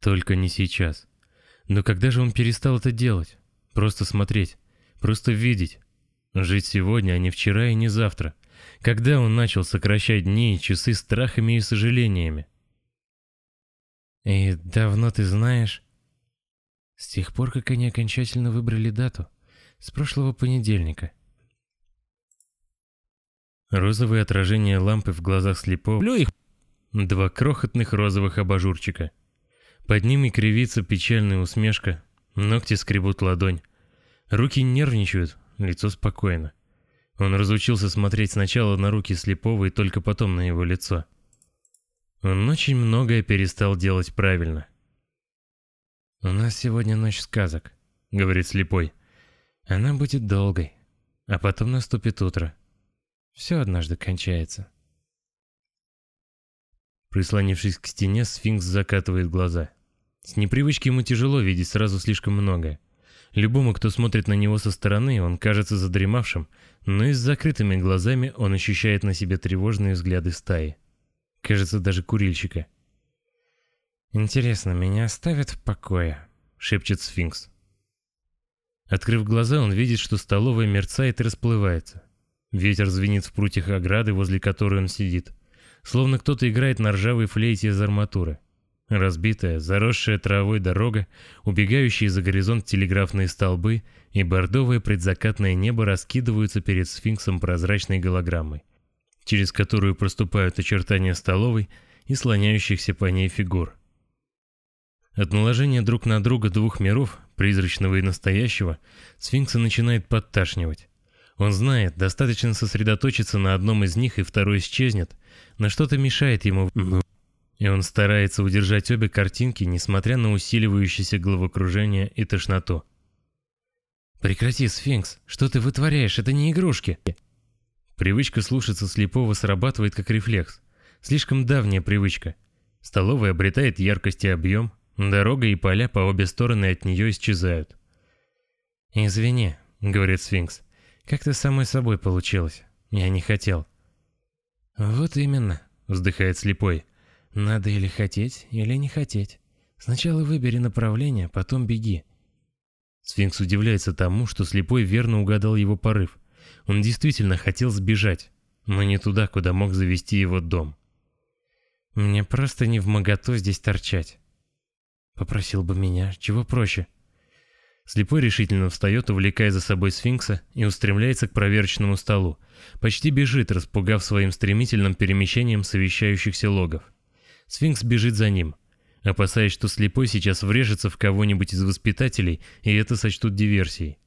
Только не сейчас. Но когда же он перестал это делать? Просто смотреть, просто видеть. Жить сегодня, а не вчера и не завтра. Когда он начал сокращать дни и часы страхами и сожалениями? И давно ты знаешь? С тех пор, как они окончательно выбрали дату. С прошлого понедельника. Розовые отражения лампы в глазах слепого. их! Два крохотных розовых абажурчика — под ними кривится печальная усмешка, ногти скребут ладонь. Руки нервничают, лицо спокойно. Он разучился смотреть сначала на руки слепого и только потом на его лицо. Он очень многое перестал делать правильно. «У нас сегодня ночь сказок», — говорит слепой. «Она будет долгой, а потом наступит утро. Все однажды кончается». Прислонившись к стене, сфинкс закатывает глаза. С непривычки ему тяжело видеть сразу слишком многое. Любому, кто смотрит на него со стороны, он кажется задремавшим, но и с закрытыми глазами он ощущает на себе тревожные взгляды стаи. Кажется, даже курильщика. «Интересно, меня оставят в покое?» — шепчет сфинкс. Открыв глаза, он видит, что столовая мерцает и расплывается. Ветер звенит в прутьях ограды, возле которой он сидит. Словно кто-то играет на ржавой флейте из арматуры. Разбитая, заросшая травой дорога, убегающие за горизонт телеграфные столбы и бордовое предзакатное небо раскидываются перед сфинксом прозрачной голограммой, через которую проступают очертания столовой и слоняющихся по ней фигур. От наложения друг на друга двух миров, призрачного и настоящего, сфинкса начинает подташнивать. Он знает, достаточно сосредоточиться на одном из них, и второй исчезнет, но что-то мешает ему и он старается удержать обе картинки, несмотря на усиливающееся головокружение и тошноту. «Прекрати, сфинкс, что ты вытворяешь, это не игрушки!» Привычка слушаться слепого срабатывает как рефлекс. Слишком давняя привычка. Столовая обретает яркость и объем, дорога и поля по обе стороны от нее исчезают. «Извини», — говорит сфинкс, — «как-то самой собой получилось. Я не хотел». «Вот именно», — вздыхает слепой, — надо или хотеть, или не хотеть. Сначала выбери направление, потом беги. Сфинкс удивляется тому, что слепой верно угадал его порыв. Он действительно хотел сбежать, но не туда, куда мог завести его дом. Мне просто не в моготу здесь торчать. Попросил бы меня, чего проще. Слепой решительно встает, увлекая за собой сфинкса, и устремляется к проверочному столу. Почти бежит, распугав своим стремительным перемещением совещающихся логов. Сфинкс бежит за ним, опасаясь, что слепой сейчас врежется в кого-нибудь из воспитателей, и это сочтут диверсией.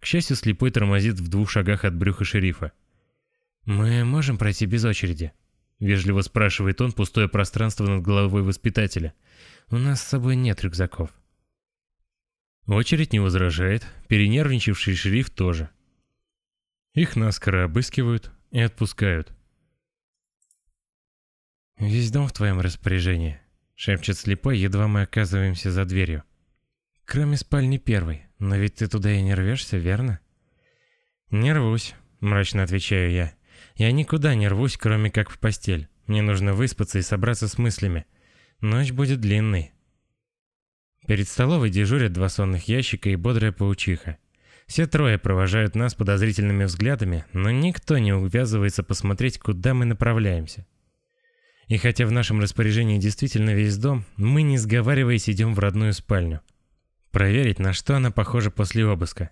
К счастью, слепой тормозит в двух шагах от брюха шерифа. «Мы можем пройти без очереди?» — вежливо спрашивает он пустое пространство над головой воспитателя. «У нас с собой нет рюкзаков». Очередь не возражает, перенервничавший шериф тоже. Их наскоро обыскивают и отпускают. «Весь дом в твоем распоряжении», — шепчет слепой, едва мы оказываемся за дверью. «Кроме спальни первой, но ведь ты туда и не рвешься, верно?» «Не рвусь», — мрачно отвечаю я. «Я никуда не рвусь, кроме как в постель. Мне нужно выспаться и собраться с мыслями. Ночь будет длинной». Перед столовой дежурят два сонных ящика и бодрая паучиха. Все трое провожают нас подозрительными взглядами, но никто не увязывается посмотреть, куда мы направляемся. И хотя в нашем распоряжении действительно весь дом, мы, не сговариваясь, идем в родную спальню. Проверить, на что она похожа после обыска.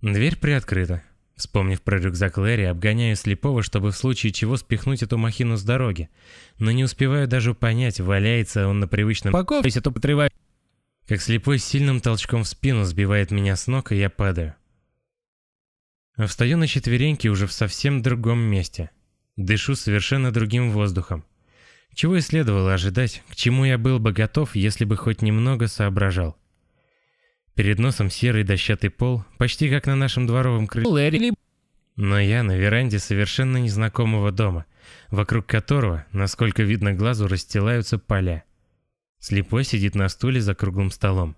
Дверь приоткрыта. Вспомнив про рюкзак Лэри, обгоняю слепого, чтобы в случае чего спихнуть эту махину с дороги. Но не успеваю даже понять, валяется он на привычном Паков, если то потревай. Как слепой сильным толчком в спину сбивает меня с ног, и я падаю. А встаю на четвереньки уже в совсем другом месте. Дышу совершенно другим воздухом. Чего и следовало ожидать, к чему я был бы готов, если бы хоть немного соображал. Перед носом серый дощатый пол, почти как на нашем дворовом крыле. Но я на веранде совершенно незнакомого дома, вокруг которого, насколько видно глазу, расстилаются поля. Слепой сидит на стуле за круглым столом.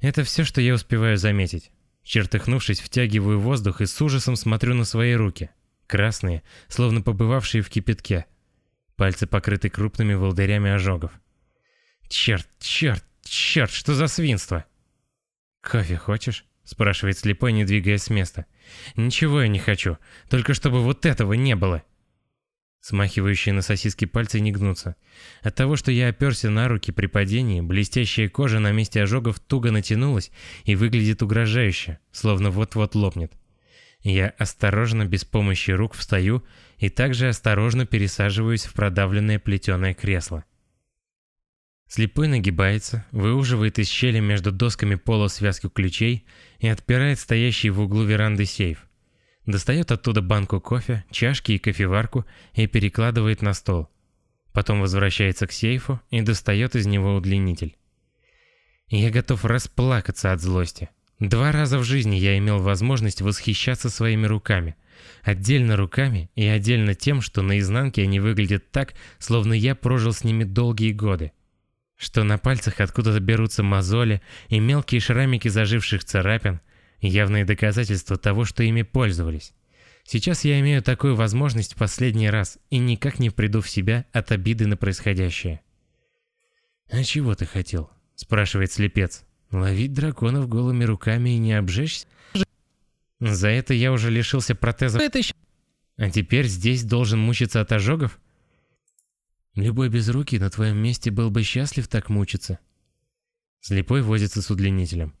Это все, что я успеваю заметить. Чертыхнувшись, втягиваю воздух и с ужасом смотрю на свои руки. Красные, словно побывавшие в кипятке. Пальцы покрыты крупными волдырями ожогов. Черт, черт, черт, что за свинство! «Кофе хочешь?» – спрашивает слепой, не двигаясь с места. «Ничего я не хочу, только чтобы вот этого не было». Смахивающие на сосиски пальцы не гнутся. От того, что я оперся на руки при падении, блестящая кожа на месте ожогов туго натянулась и выглядит угрожающе, словно вот-вот лопнет. Я осторожно, без помощи рук, встаю и также осторожно пересаживаюсь в продавленное плетеное кресло. Слепой нагибается, выуживает из щели между досками пола связку ключей и отпирает стоящий в углу веранды сейф. Достает оттуда банку кофе, чашки и кофеварку и перекладывает на стол. Потом возвращается к сейфу и достает из него удлинитель. Я готов расплакаться от злости. Два раза в жизни я имел возможность восхищаться своими руками. Отдельно руками и отдельно тем, что наизнанке они выглядят так, словно я прожил с ними долгие годы что на пальцах откуда-то берутся мозоли и мелкие шрамики заживших царапин, явные доказательства того, что ими пользовались. Сейчас я имею такую возможность в последний раз и никак не приду в себя от обиды на происходящее. «А чего ты хотел?» – спрашивает слепец. «Ловить драконов голыми руками и не обжечься?» «За это я уже лишился протеза. А теперь здесь должен мучиться от ожогов?» Любой безрукий на твоем месте был бы счастлив так мучиться. Слепой возится с удлинителем.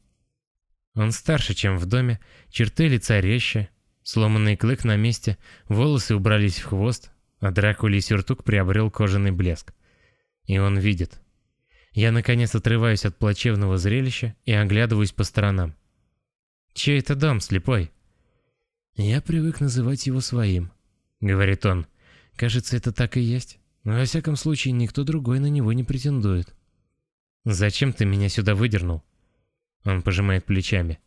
Он старше, чем в доме, черты лица резче, сломанный клык на месте, волосы убрались в хвост, а Дракулий сюртук приобрел кожаный блеск. И он видит. Я наконец отрываюсь от плачевного зрелища и оглядываюсь по сторонам. «Чей это дом, слепой?» «Я привык называть его своим», — говорит он. «Кажется, это так и есть». Но во всяком случае, никто другой на него не претендует. «Зачем ты меня сюда выдернул?» Он пожимает плечами.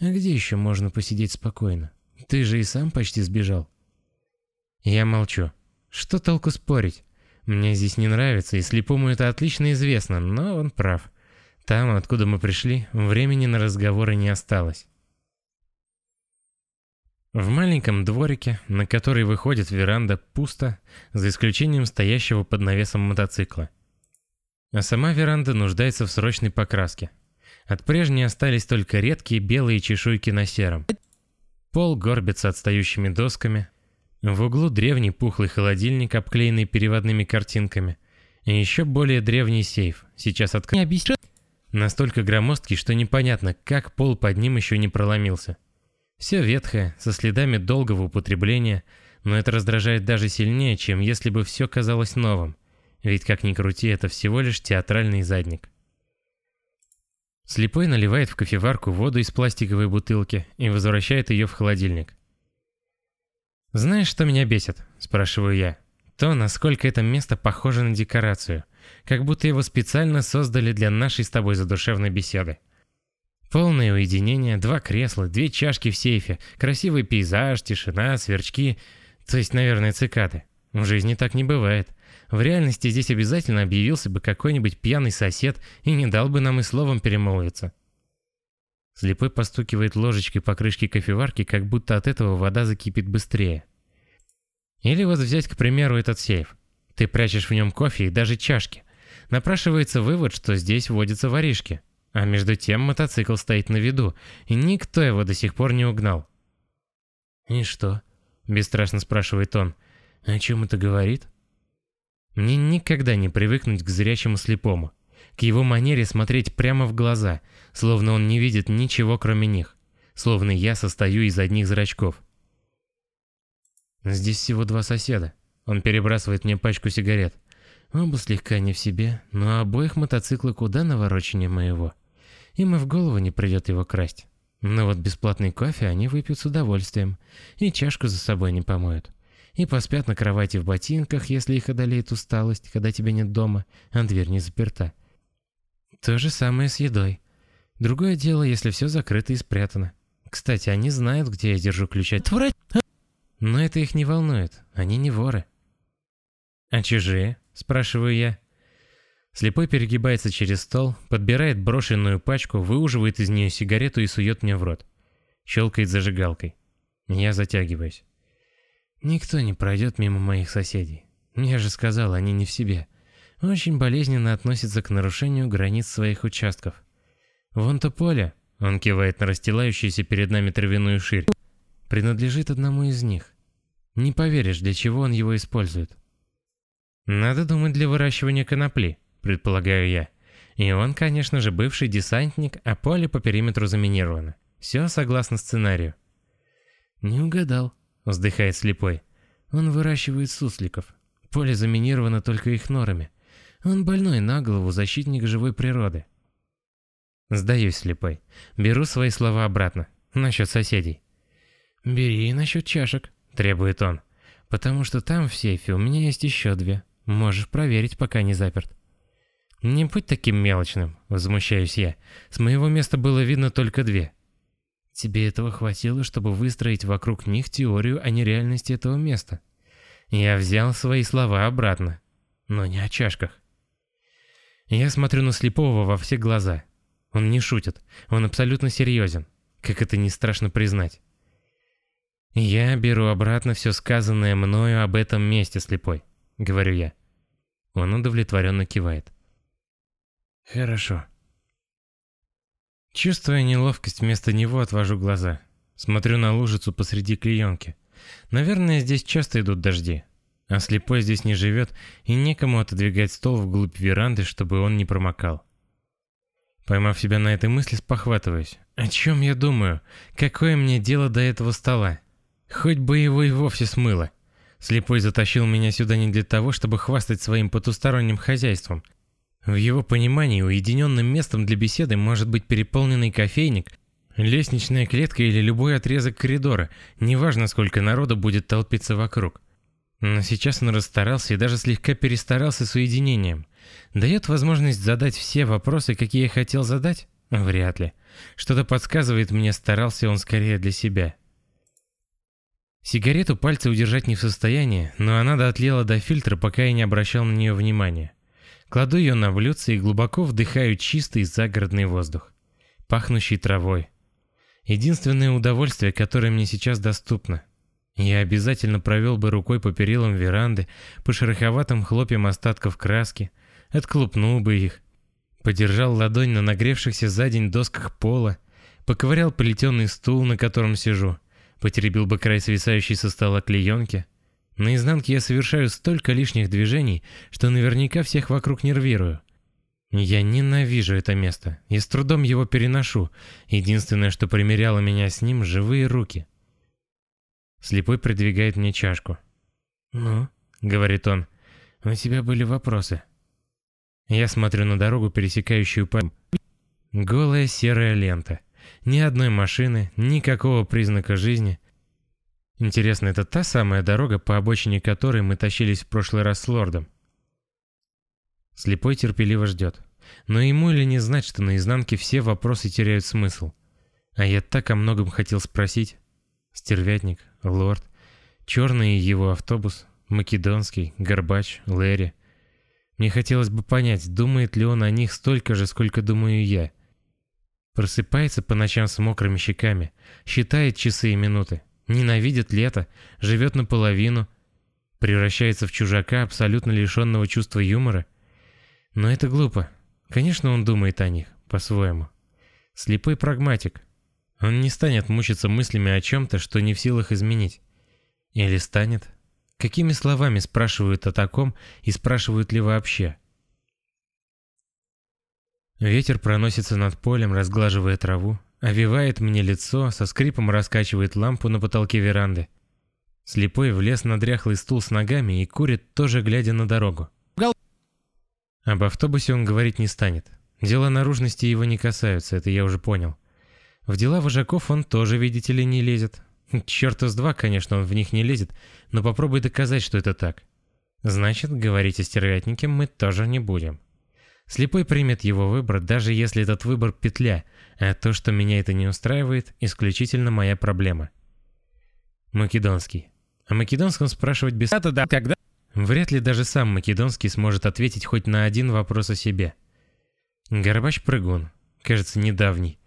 «А где еще можно посидеть спокойно? Ты же и сам почти сбежал». Я молчу. Что толку спорить? Мне здесь не нравится, и слепому это отлично известно, но он прав. Там, откуда мы пришли, времени на разговоры не осталось. В маленьком дворике, на который выходит веранда, пусто, за исключением стоящего под навесом мотоцикла. А сама веранда нуждается в срочной покраске. От прежней остались только редкие белые чешуйки на сером. Пол горбится отстающими досками. В углу древний пухлый холодильник, обклеенный переводными картинками. И еще более древний сейф, сейчас открыт. Настолько громоздкий, что непонятно, как пол под ним еще не проломился. Все ветхое, со следами долгого употребления, но это раздражает даже сильнее, чем если бы все казалось новым. Ведь как ни крути, это всего лишь театральный задник. Слепой наливает в кофеварку воду из пластиковой бутылки и возвращает ее в холодильник. «Знаешь, что меня бесит?» – спрашиваю я. То, насколько это место похоже на декорацию, как будто его специально создали для нашей с тобой задушевной беседы. Полное уединение, два кресла, две чашки в сейфе, красивый пейзаж, тишина, сверчки, то есть, наверное, цикады. В жизни так не бывает. В реальности здесь обязательно объявился бы какой-нибудь пьяный сосед и не дал бы нам и словом перемолвиться. Слепой постукивает ложечкой по крышке кофеварки, как будто от этого вода закипит быстрее. Или вот взять, к примеру, этот сейф. Ты прячешь в нем кофе и даже чашки. Напрашивается вывод, что здесь водятся воришки. А между тем мотоцикл стоит на виду, и никто его до сих пор не угнал. «И что?» – бесстрашно спрашивает он. «О чем это говорит?» Мне никогда не привыкнуть к зрячему слепому, к его манере смотреть прямо в глаза, словно он не видит ничего кроме них, словно я состою из одних зрачков. Здесь всего два соседа. Он перебрасывает мне пачку сигарет. Оба слегка не в себе, но обоих мотоциклы куда навороченнее моего. Им и в голову не придет его красть. Но вот бесплатный кофе они выпьют с удовольствием, и чашку за собой не помоют. И поспят на кровати в ботинках, если их одолеет усталость, когда тебя нет дома, а дверь не заперта. То же самое с едой. Другое дело, если все закрыто и спрятано. Кстати, они знают, где я держу ключ от... Но это их не волнует, они не воры. «А чужие?» – спрашиваю я. Слепой перегибается через стол, подбирает брошенную пачку, выуживает из нее сигарету и сует мне в рот. Щелкает зажигалкой. Я затягиваюсь. Никто не пройдет мимо моих соседей. Я же сказал, они не в себе. Очень болезненно относятся к нарушению границ своих участков. Вон то поле, он кивает на расстилающуюся перед нами травяную ширь принадлежит одному из них. Не поверишь, для чего он его использует. Надо думать для выращивания конопли, предполагаю я. И он, конечно же, бывший десантник, а поле по периметру заминировано. Все согласно сценарию. Не угадал, вздыхает слепой. Он выращивает сусликов. Поле заминировано только их норами. Он больной на голову, защитник живой природы. Сдаюсь слепой. Беру свои слова обратно. Насчет соседей. «Бери насчет чашек», — требует он. «Потому что там в сейфе у меня есть еще две. Можешь проверить, пока не заперт». «Не будь таким мелочным», — возмущаюсь я. «С моего места было видно только две». «Тебе этого хватило, чтобы выстроить вокруг них теорию о нереальности этого места». Я взял свои слова обратно, но не о чашках. Я смотрю на Слепого во все глаза. Он не шутит, он абсолютно серьезен, как это не страшно признать. «Я беру обратно все сказанное мною об этом месте, слепой», — говорю я. Он удовлетворенно кивает. «Хорошо». Чувствуя неловкость, вместо него отвожу глаза. Смотрю на лужицу посреди клеенки. Наверное, здесь часто идут дожди. А слепой здесь не живет, и некому отодвигать стол вглубь веранды, чтобы он не промокал. Поймав себя на этой мысли, спохватываюсь. О чем я думаю? Какое мне дело до этого стола? Хоть бы его и вовсе смыло. Слепой затащил меня сюда не для того, чтобы хвастать своим потусторонним хозяйством. В его понимании уединенным местом для беседы может быть переполненный кофейник, лестничная клетка или любой отрезок коридора, неважно сколько народу будет толпиться вокруг. Но сейчас он расстарался и даже слегка перестарался с уединением. Дает возможность задать все вопросы, какие я хотел задать? Вряд ли. Что-то подсказывает мне, старался он скорее для себя. Сигарету пальцы удержать не в состоянии, но она доотлела до фильтра, пока я не обращал на нее внимания. Кладу ее на блюдце и глубоко вдыхаю чистый загородный воздух, пахнущий травой. Единственное удовольствие, которое мне сейчас доступно. Я обязательно провел бы рукой по перилам веранды, по шероховатым хлопьям остатков краски, отклупнул бы их, подержал ладонь на нагревшихся за день досках пола, поковырял плетеный стул, на котором сижу — потеребил бы край свисающей со стола клеенки. На изнанке я совершаю столько лишних движений, что наверняка всех вокруг нервирую. Я ненавижу это место и с трудом его переношу. Единственное, что примеряло меня с ним, живые руки. Слепой придвигает мне чашку. «Ну?» — говорит он. «У тебя были вопросы». Я смотрю на дорогу, пересекающую по... Голая серая лента. Ни одной машины, никакого признака жизни. Интересно, это та самая дорога, по обочине которой мы тащились в прошлый раз с лордом? Слепой терпеливо ждет. Но ему или не знать, что на изнанке все вопросы теряют смысл. А я так о многом хотел спросить. Стервятник, лорд, черный его автобус, македонский, горбач, Лэри. Мне хотелось бы понять, думает ли он о них столько же, сколько думаю я. Просыпается по ночам с мокрыми щеками, считает часы и минуты, ненавидит лето, живет наполовину, превращается в чужака, абсолютно лишенного чувства юмора. Но это глупо. Конечно, он думает о них, по-своему. Слепой прагматик. Он не станет мучиться мыслями о чем-то, что не в силах изменить. Или станет? Какими словами спрашивают о таком и спрашивают ли вообще? Ветер проносится над полем, разглаживая траву, овивает мне лицо, со скрипом раскачивает лампу на потолке веранды. Слепой влез на дряхлый стул с ногами и курит, тоже глядя на дорогу. Об автобусе он говорить не станет. Дела наружности его не касаются, это я уже понял. В дела вожаков он тоже, видите ли, не лезет. Черта с два, конечно, он в них не лезет, но попробуй доказать, что это так. Значит, говорить о стервятнике мы тоже не будем. Слепой примет его выбор, даже если этот выбор петля, а то, что меня это не устраивает, исключительно моя проблема. Македонский. О македонском спрашивать без... Это да, когда... Вряд ли даже сам Македонский сможет ответить хоть на один вопрос о себе. Горбач прыгун. Кажется, недавний.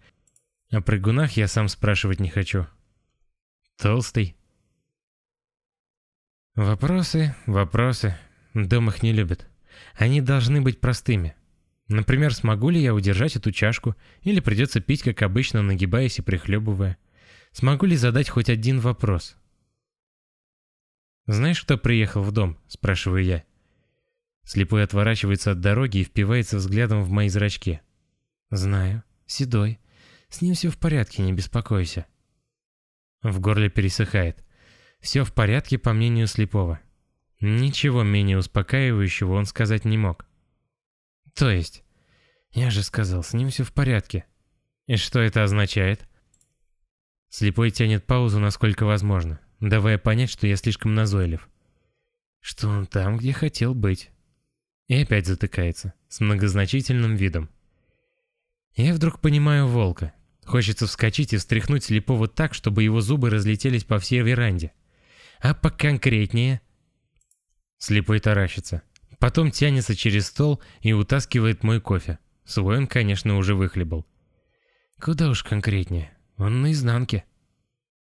О прыгунах я сам спрашивать не хочу. Толстый. Вопросы, вопросы. Дом их не любит. Они должны быть простыми. Например, смогу ли я удержать эту чашку, или придется пить, как обычно, нагибаясь и прихлебывая? Смогу ли задать хоть один вопрос? «Знаешь, кто приехал в дом?» – спрашиваю я. Слепой отворачивается от дороги и впивается взглядом в мои зрачки. «Знаю. Седой. С ним все в порядке, не беспокойся». В горле пересыхает. Все в порядке, по мнению слепого. Ничего менее успокаивающего он сказать не мог. То есть? Я же сказал, с ним все в порядке. И что это означает? Слепой тянет паузу насколько возможно, давая понять, что я слишком назойлив. Что он там, где хотел быть. И опять затыкается, с многозначительным видом. Я вдруг понимаю волка. Хочется вскочить и встряхнуть слепого так, чтобы его зубы разлетелись по всей веранде. А поконкретнее... Слепой таращится. Потом тянется через стол и утаскивает мой кофе. Свой он, конечно, уже выхлебал. Куда уж конкретнее. Он наизнанке.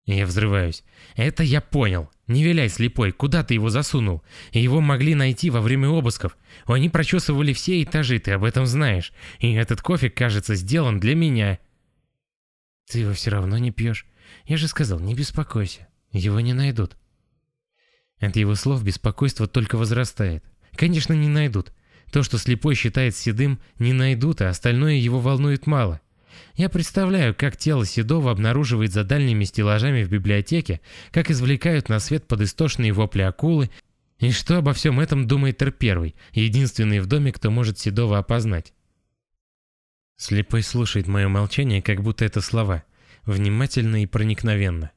Я взрываюсь. Это я понял. Не виляй, слепой, куда ты его засунул? Его могли найти во время обысков. Они прочесывали все этажи, ты об этом знаешь. И этот кофе, кажется, сделан для меня. Ты его все равно не пьешь. Я же сказал, не беспокойся. Его не найдут. От его слов беспокойство только возрастает. Конечно, не найдут. То, что слепой считает седым, не найдут, а остальное его волнует мало. Я представляю, как тело Седова обнаруживает за дальними стеллажами в библиотеке, как извлекают на свет подистошные вопли акулы, и что обо всем этом думает Тер-Первый, единственный в доме, кто может Седова опознать. Слепой слушает мое молчание, как будто это слова, внимательно и проникновенно.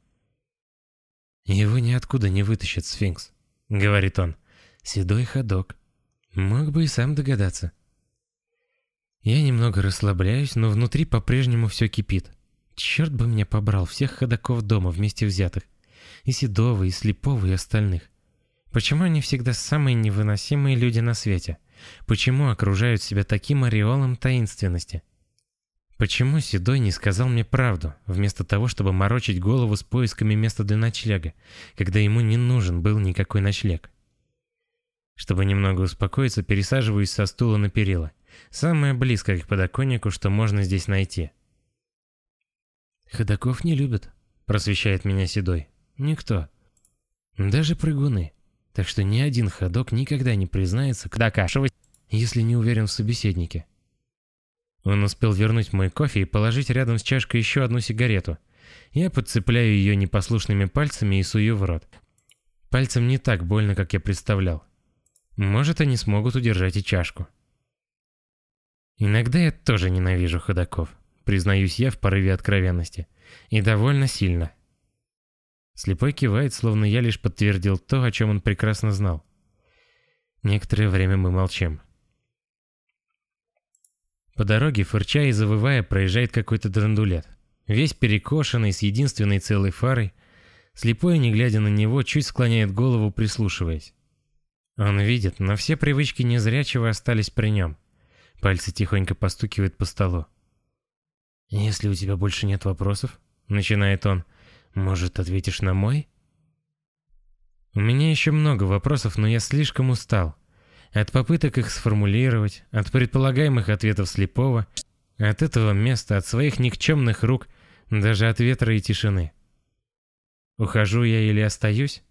«Его ниоткуда не вытащит сфинкс», — говорит он. Седой ходок. Мог бы и сам догадаться. Я немного расслабляюсь, но внутри по-прежнему все кипит. Черт бы меня побрал всех ходоков дома вместе взятых. И Седова, и Слепого, и остальных. Почему они всегда самые невыносимые люди на свете? Почему окружают себя таким ореолом таинственности? Почему Седой не сказал мне правду, вместо того, чтобы морочить голову с поисками места для ночлега, когда ему не нужен был никакой ночлег? Чтобы немного успокоиться, пересаживаюсь со стула на перила. Самое близкое к подоконнику, что можно здесь найти. «Ходаков не любят», — просвещает меня Седой. «Никто. Даже прыгуны. Так что ни один ходок никогда не признается, когда кашивать, если не уверен в собеседнике». Он успел вернуть мой кофе и положить рядом с чашкой еще одну сигарету. Я подцепляю ее непослушными пальцами и сую в рот. Пальцем не так больно, как я представлял. Может, они смогут удержать и чашку. Иногда я тоже ненавижу ходаков, признаюсь я в порыве откровенности. И довольно сильно. Слепой кивает, словно я лишь подтвердил то, о чем он прекрасно знал. Некоторое время мы молчим. По дороге, фырча и завывая, проезжает какой-то драндулет. Весь перекошенный, с единственной целой фарой. Слепой, не глядя на него, чуть склоняет голову, прислушиваясь. Он видит, но все привычки незрячего остались при нем. Пальцы тихонько постукивают по столу. «Если у тебя больше нет вопросов», — начинает он, — «может, ответишь на мой?» У меня еще много вопросов, но я слишком устал. От попыток их сформулировать, от предполагаемых ответов слепого, от этого места, от своих никчемных рук, даже от ветра и тишины. Ухожу я или остаюсь?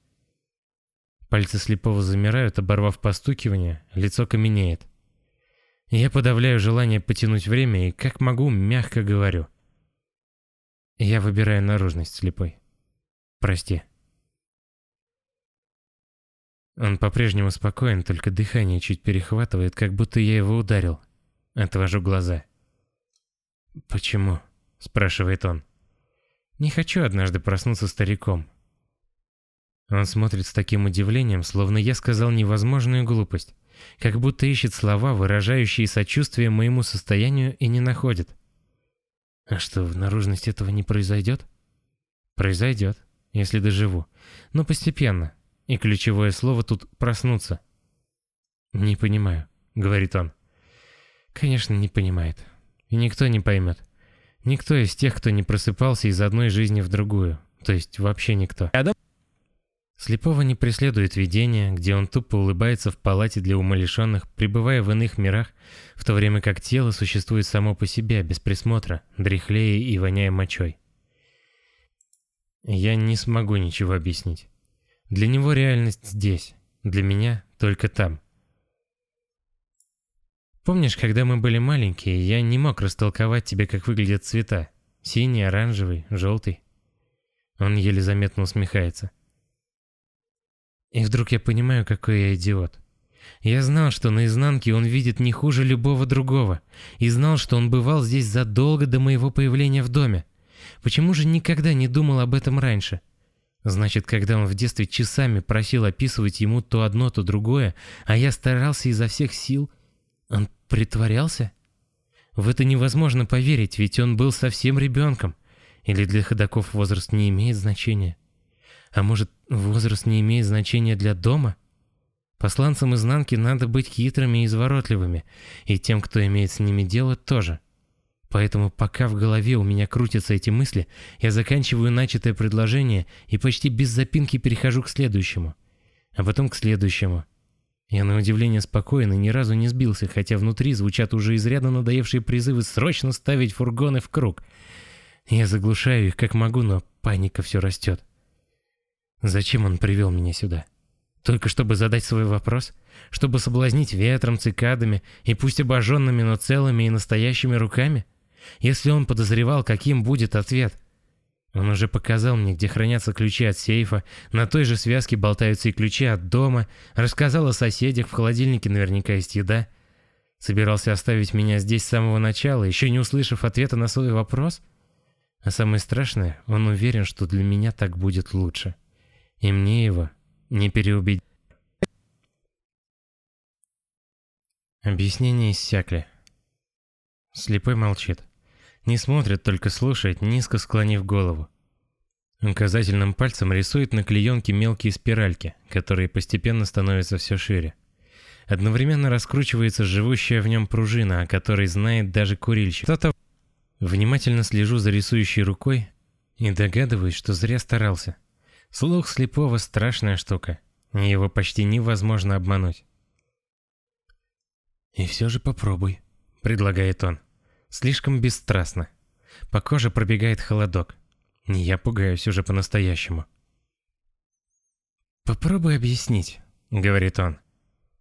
Пальцы слепого замирают, оборвав постукивание, лицо каменеет. Я подавляю желание потянуть время и, как могу, мягко говорю. Я выбираю наружность слепой. Прости. Он по-прежнему спокоен, только дыхание чуть перехватывает, как будто я его ударил. Отвожу глаза. «Почему?» – спрашивает он. «Не хочу однажды проснуться стариком». Он смотрит с таким удивлением, словно я сказал невозможную глупость, как будто ищет слова, выражающие сочувствие моему состоянию, и не находит. А что, в наружности этого не произойдет? Произойдет, если доживу, но постепенно, и ключевое слово тут «проснуться». «Не понимаю», — говорит он. «Конечно, не понимает. И никто не поймет. Никто из тех, кто не просыпался из одной жизни в другую. То есть вообще никто». Слепого не преследует видение, где он тупо улыбается в палате для умалишенных, пребывая в иных мирах, в то время как тело существует само по себе, без присмотра, дряхлее и воняя мочой. Я не смогу ничего объяснить. Для него реальность здесь, для меня только там. Помнишь, когда мы были маленькие, я не мог растолковать тебе, как выглядят цвета? Синий, оранжевый, желтый. Он еле заметно усмехается. И вдруг я понимаю, какой я идиот. Я знал, что наизнанке он видит не хуже любого другого, и знал, что он бывал здесь задолго до моего появления в доме. Почему же никогда не думал об этом раньше? Значит, когда он в детстве часами просил описывать ему то одно, то другое, а я старался изо всех сил, он притворялся? В это невозможно поверить, ведь он был совсем ребенком. Или для ходаков возраст не имеет значения? А может, возраст не имеет значения для дома? Посланцам изнанки надо быть хитрыми и изворотливыми, и тем, кто имеет с ними дело, тоже. Поэтому пока в голове у меня крутятся эти мысли, я заканчиваю начатое предложение и почти без запинки перехожу к следующему. А потом к следующему. Я на удивление спокоен и ни разу не сбился, хотя внутри звучат уже изрядно надоевшие призывы срочно ставить фургоны в круг. Я заглушаю их как могу, но паника все растет. Зачем он привел меня сюда? Только чтобы задать свой вопрос? Чтобы соблазнить ветром, цикадами и пусть обожженными, но целыми и настоящими руками? Если он подозревал, каким будет ответ. Он уже показал мне, где хранятся ключи от сейфа, на той же связке болтаются и ключи от дома, рассказал о соседях, в холодильнике наверняка есть еда. Собирался оставить меня здесь с самого начала, еще не услышав ответа на свой вопрос? А самое страшное, он уверен, что для меня так будет лучше. И мне его не переубедить. Объяснения иссякли. Слепой молчит. Не смотрит, только слушает, низко склонив голову. Указательным пальцем рисует на клеенке мелкие спиральки, которые постепенно становятся все шире. Одновременно раскручивается живущая в нем пружина, о которой знает даже курильщик. Кто-то... Внимательно слежу за рисующей рукой и догадываюсь, что зря старался. Слух слепого страшная штука, его почти невозможно обмануть. «И все же попробуй», — предлагает он. Слишком бесстрастно. По коже пробегает холодок. Я пугаюсь уже по-настоящему. «Попробуй объяснить», — говорит он.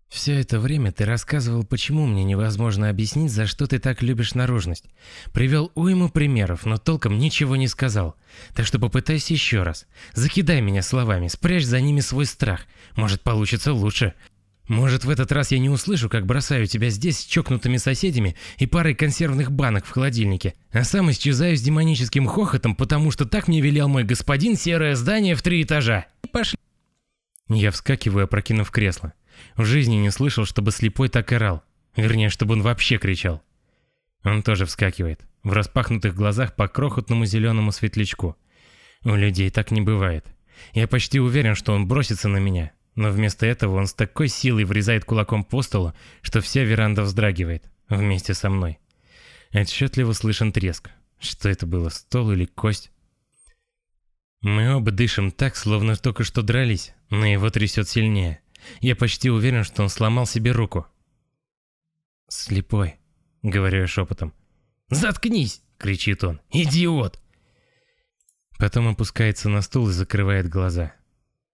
«Все это время ты рассказывал, почему мне невозможно объяснить, за что ты так любишь наружность. Привел уйму примеров, но толком ничего не сказал. Так что попытайся еще раз. Закидай меня словами, спрячь за ними свой страх. Может, получится лучше. Может, в этот раз я не услышу, как бросаю тебя здесь с чокнутыми соседями и парой консервных банок в холодильнике, а сам исчезаю с демоническим хохотом, потому что так мне велел мой господин серое здание в три этажа. Пошли. Я вскакиваю, опрокинув кресло. В жизни не слышал, чтобы слепой так орал. Вернее, чтобы он вообще кричал. Он тоже вскакивает. В распахнутых глазах по крохотному зеленому светлячку. У людей так не бывает. Я почти уверен, что он бросится на меня, но вместо этого он с такой силой врезает кулаком по столу, что вся веранда вздрагивает, вместе со мной. Отчетливо слышен треск. Что это было, стол или кость? Мы оба дышим так, словно только что дрались, но его трясет сильнее. Я почти уверен, что он сломал себе руку. «Слепой», — говорю я шепотом. «Заткнись!» — кричит он. «Идиот!» Потом опускается на стул и закрывает глаза.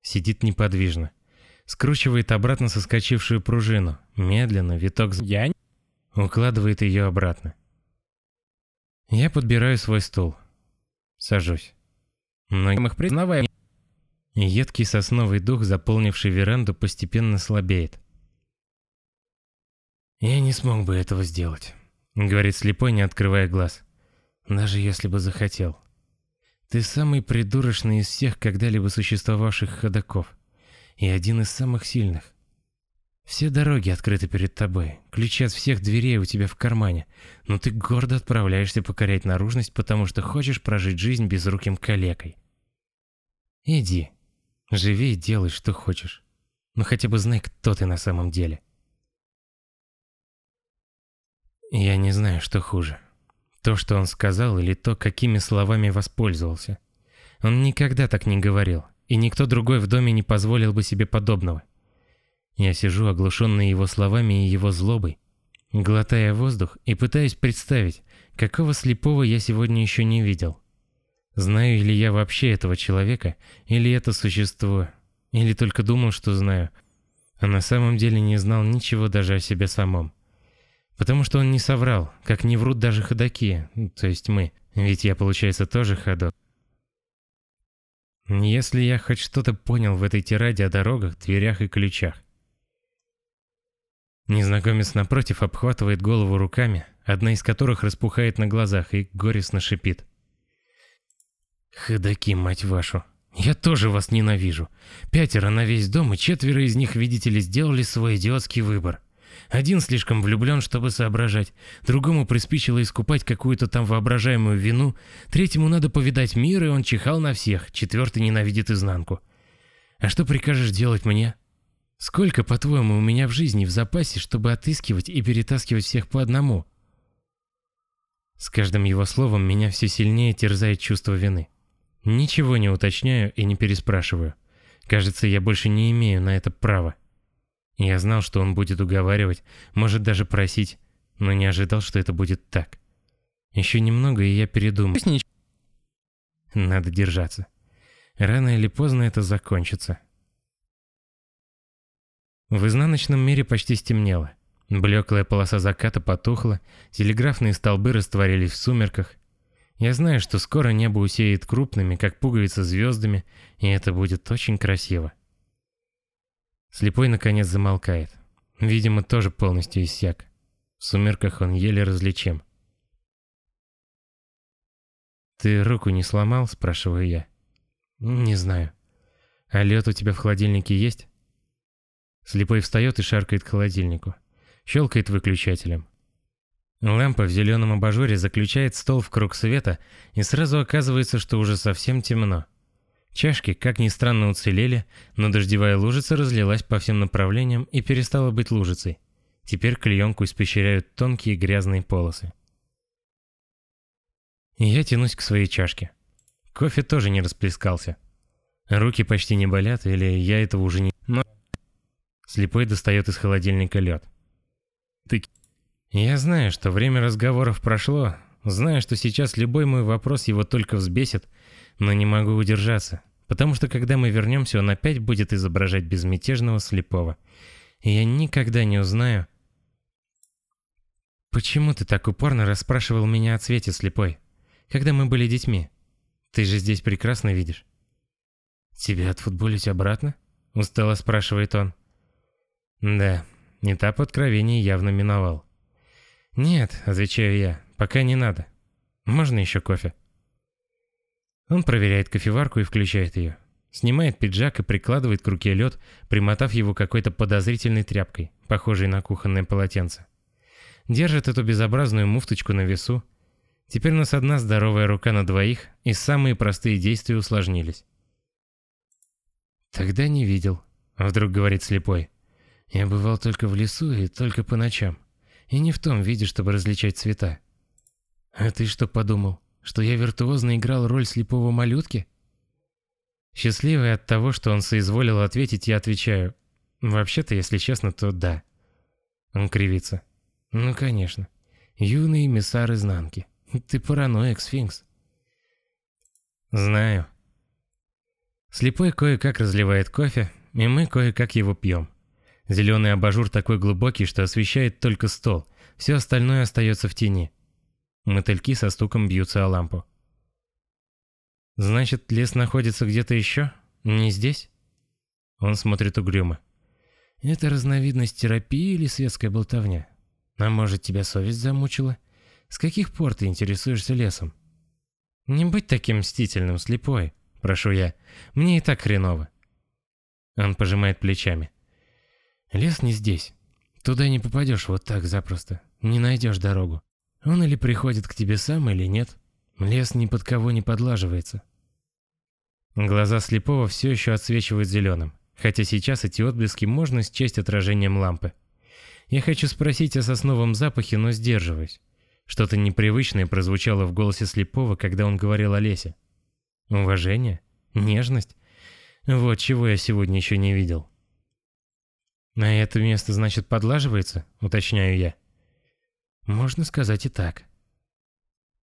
Сидит неподвижно. Скручивает обратно соскочившую пружину. Медленно, виток я укладывает ее обратно. Я подбираю свой стул. Сажусь. Многим их признавая. Едкий сосновый дух, заполнивший веранду, постепенно слабеет. «Я не смог бы этого сделать», — говорит слепой, не открывая глаз. «Даже если бы захотел. Ты самый придурочный из всех когда-либо существовавших ходаков и один из самых сильных. Все дороги открыты перед тобой, ключи от всех дверей у тебя в кармане, но ты гордо отправляешься покорять наружность, потому что хочешь прожить жизнь безруким калекой. Иди, живи и делай, что хочешь, но хотя бы знай, кто ты на самом деле. Я не знаю, что хуже. То, что он сказал, или то, какими словами воспользовался. Он никогда так не говорил и никто другой в доме не позволил бы себе подобного. Я сижу, оглушенный его словами и его злобой, глотая воздух и пытаюсь представить, какого слепого я сегодня еще не видел. Знаю ли я вообще этого человека, или это существо, или только думал, что знаю, а на самом деле не знал ничего даже о себе самом. Потому что он не соврал, как не врут даже ходаки, то есть мы, ведь я, получается, тоже ходок. Если я хоть что-то понял в этой тираде о дорогах, дверях и ключах. Незнакомец напротив обхватывает голову руками, одна из которых распухает на глазах и горестно шипит. «Ходаки, мать вашу! Я тоже вас ненавижу! Пятеро на весь дом, и четверо из них, видите ли, сделали свой идиотский выбор. Один слишком влюблен, чтобы соображать, другому приспичило искупать какую-то там воображаемую вину, третьему надо повидать мир, и он чихал на всех, четвертый ненавидит изнанку. А что прикажешь делать мне? Сколько, по-твоему, у меня в жизни в запасе, чтобы отыскивать и перетаскивать всех по одному? С каждым его словом меня все сильнее терзает чувство вины. Ничего не уточняю и не переспрашиваю. Кажется, я больше не имею на это права. Я знал, что он будет уговаривать, может даже просить, но не ожидал, что это будет так. Еще немного, и я передумал. Надо держаться. Рано или поздно это закончится. В изнаночном мире почти стемнело. Блеклая полоса заката потухла, телеграфные столбы растворились в сумерках. Я знаю, что скоро небо усеет крупными, как пуговицы, звездами, и это будет очень красиво. Слепой наконец замолкает. Видимо, тоже полностью иссяк. В сумерках он еле различим. «Ты руку не сломал?» – спрашиваю я. «Не знаю. А лед у тебя в холодильнике есть?» Слепой встает и шаркает к холодильнику. Щелкает выключателем. Лампа в зеленом абажуре заключает стол в круг света, и сразу оказывается, что уже совсем темно. Чашки, как ни странно, уцелели, но дождевая лужица разлилась по всем направлениям и перестала быть лужицей. Теперь клеенку испещряют тонкие грязные полосы. я тянусь к своей чашке. Кофе тоже не расплескался. Руки почти не болят, или я этого уже не... Но... Слепой достает из холодильника лед. Ты... Я знаю, что время разговоров прошло, знаю, что сейчас любой мой вопрос его только взбесит, но не могу удержаться, потому что когда мы вернемся, он опять будет изображать безмятежного слепого. И я никогда не узнаю... Почему ты так упорно расспрашивал меня о цвете слепой, когда мы были детьми? Ты же здесь прекрасно видишь. Тебя отфутболить обратно? Устало спрашивает он. Да, этап откровения явно миновал. «Нет», — отвечаю я, — «пока не надо. Можно еще кофе?» Он проверяет кофеварку и включает ее. Снимает пиджак и прикладывает к руке лед, примотав его какой-то подозрительной тряпкой, похожей на кухонное полотенце. Держит эту безобразную муфточку на весу. Теперь у нас одна здоровая рука на двоих, и самые простые действия усложнились. «Тогда не видел», — вдруг говорит слепой. «Я бывал только в лесу и только по ночам. И не в том виде, чтобы различать цвета. А ты что подумал, что я виртуозно играл роль слепого малютки?» Счастливый от того, что он соизволил ответить, я отвечаю. Вообще-то, если честно, то да. Он кривится. Ну, конечно. Юный эмиссар изнанки. Ты параноик, сфинкс. Знаю. Слепой кое-как разливает кофе, и мы кое-как его пьем. Зеленый абажур такой глубокий, что освещает только стол. Все остальное остается в тени. Мотыльки со стуком бьются о лампу. «Значит, лес находится где-то еще? Не здесь?» Он смотрит угрюмо. «Это разновидность терапии или светская болтовня? А может, тебя совесть замучила? С каких пор ты интересуешься лесом?» «Не будь таким мстительным, слепой», — прошу я. «Мне и так хреново». Он пожимает плечами. «Лес не здесь. Туда не попадешь вот так запросто. Не найдешь дорогу. Он или приходит к тебе сам, или нет. Лес ни под кого не подлаживается. Глаза слепого все еще отсвечивают зеленым, хотя сейчас эти отблески можно счесть отражением лампы. Я хочу спросить о сосновом запахе, но сдерживаюсь. Что-то непривычное прозвучало в голосе слепого, когда он говорил о лесе. Уважение? Нежность? Вот чего я сегодня еще не видел. «На это место, значит, подлаживается?» — уточняю я. «Можно сказать и так»,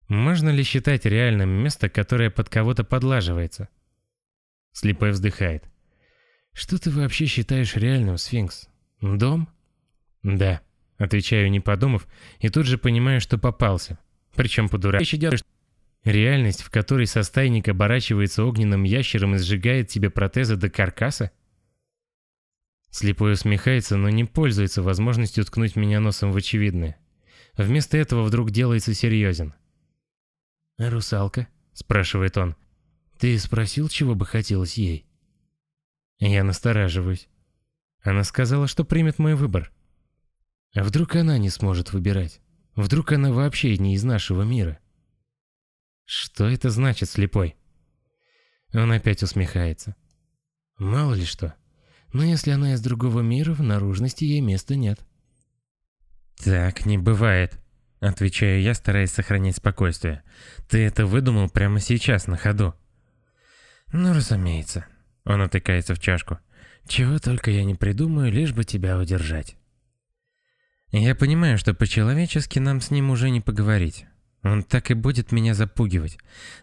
можно ли считать реальным место, которое под кого-то подлаживается? Слепой вздыхает. Что ты вообще считаешь реальным, сфинкс? Дом? Да, отвечаю, не подумав, и тут же понимаю, что попался. Причем по делаешь. Реальность, в которой состайник оборачивается огненным ящером и сжигает тебе протезы до каркаса? Слепой усмехается, но не пользуется возможностью ткнуть меня носом в очевидное. Вместо этого вдруг делается серьезен. «Русалка?» – спрашивает он. «Ты спросил, чего бы хотелось ей?» Я настораживаюсь. Она сказала, что примет мой выбор. А вдруг она не сможет выбирать? Вдруг она вообще не из нашего мира? Что это значит, слепой? Он опять усмехается. Мало ли что. Но если она из другого мира, в наружности ей места нет. Так не бывает. Отвечаю я, стараясь сохранять спокойствие. Ты это выдумал прямо сейчас, на ходу. Ну, разумеется. Он утыкается в чашку. Чего только я не придумаю, лишь бы тебя удержать. Я понимаю, что по-человечески нам с ним уже не поговорить. Он так и будет меня запугивать.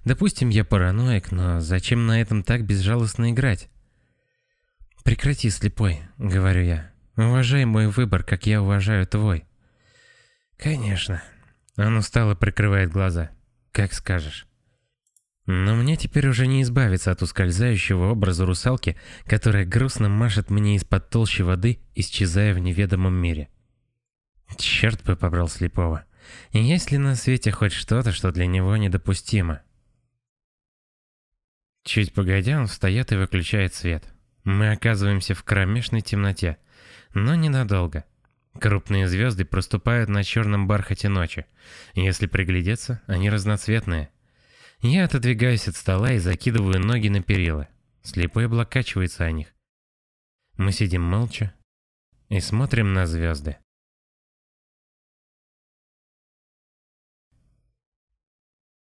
Допустим, я параноик, но зачем на этом так безжалостно играть? Прекрати, слепой, говорю я. Уважай мой выбор, как я уважаю твой. Конечно. Он устало прикрывает глаза. Как скажешь. Но мне теперь уже не избавиться от ускользающего образа русалки, которая грустно машет мне из-под толщи воды, исчезая в неведомом мире. Черт бы побрал слепого. Есть ли на свете хоть что-то, что для него недопустимо? Чуть погодя, он встает и выключает свет. Мы оказываемся в кромешной темноте, но ненадолго. Крупные звезды проступают на черном бархате ночи. Если приглядеться, они разноцветные. Я отодвигаюсь от стола и закидываю ноги на перила. Слепой облокачивается о них. Мы сидим молча и смотрим на звезды.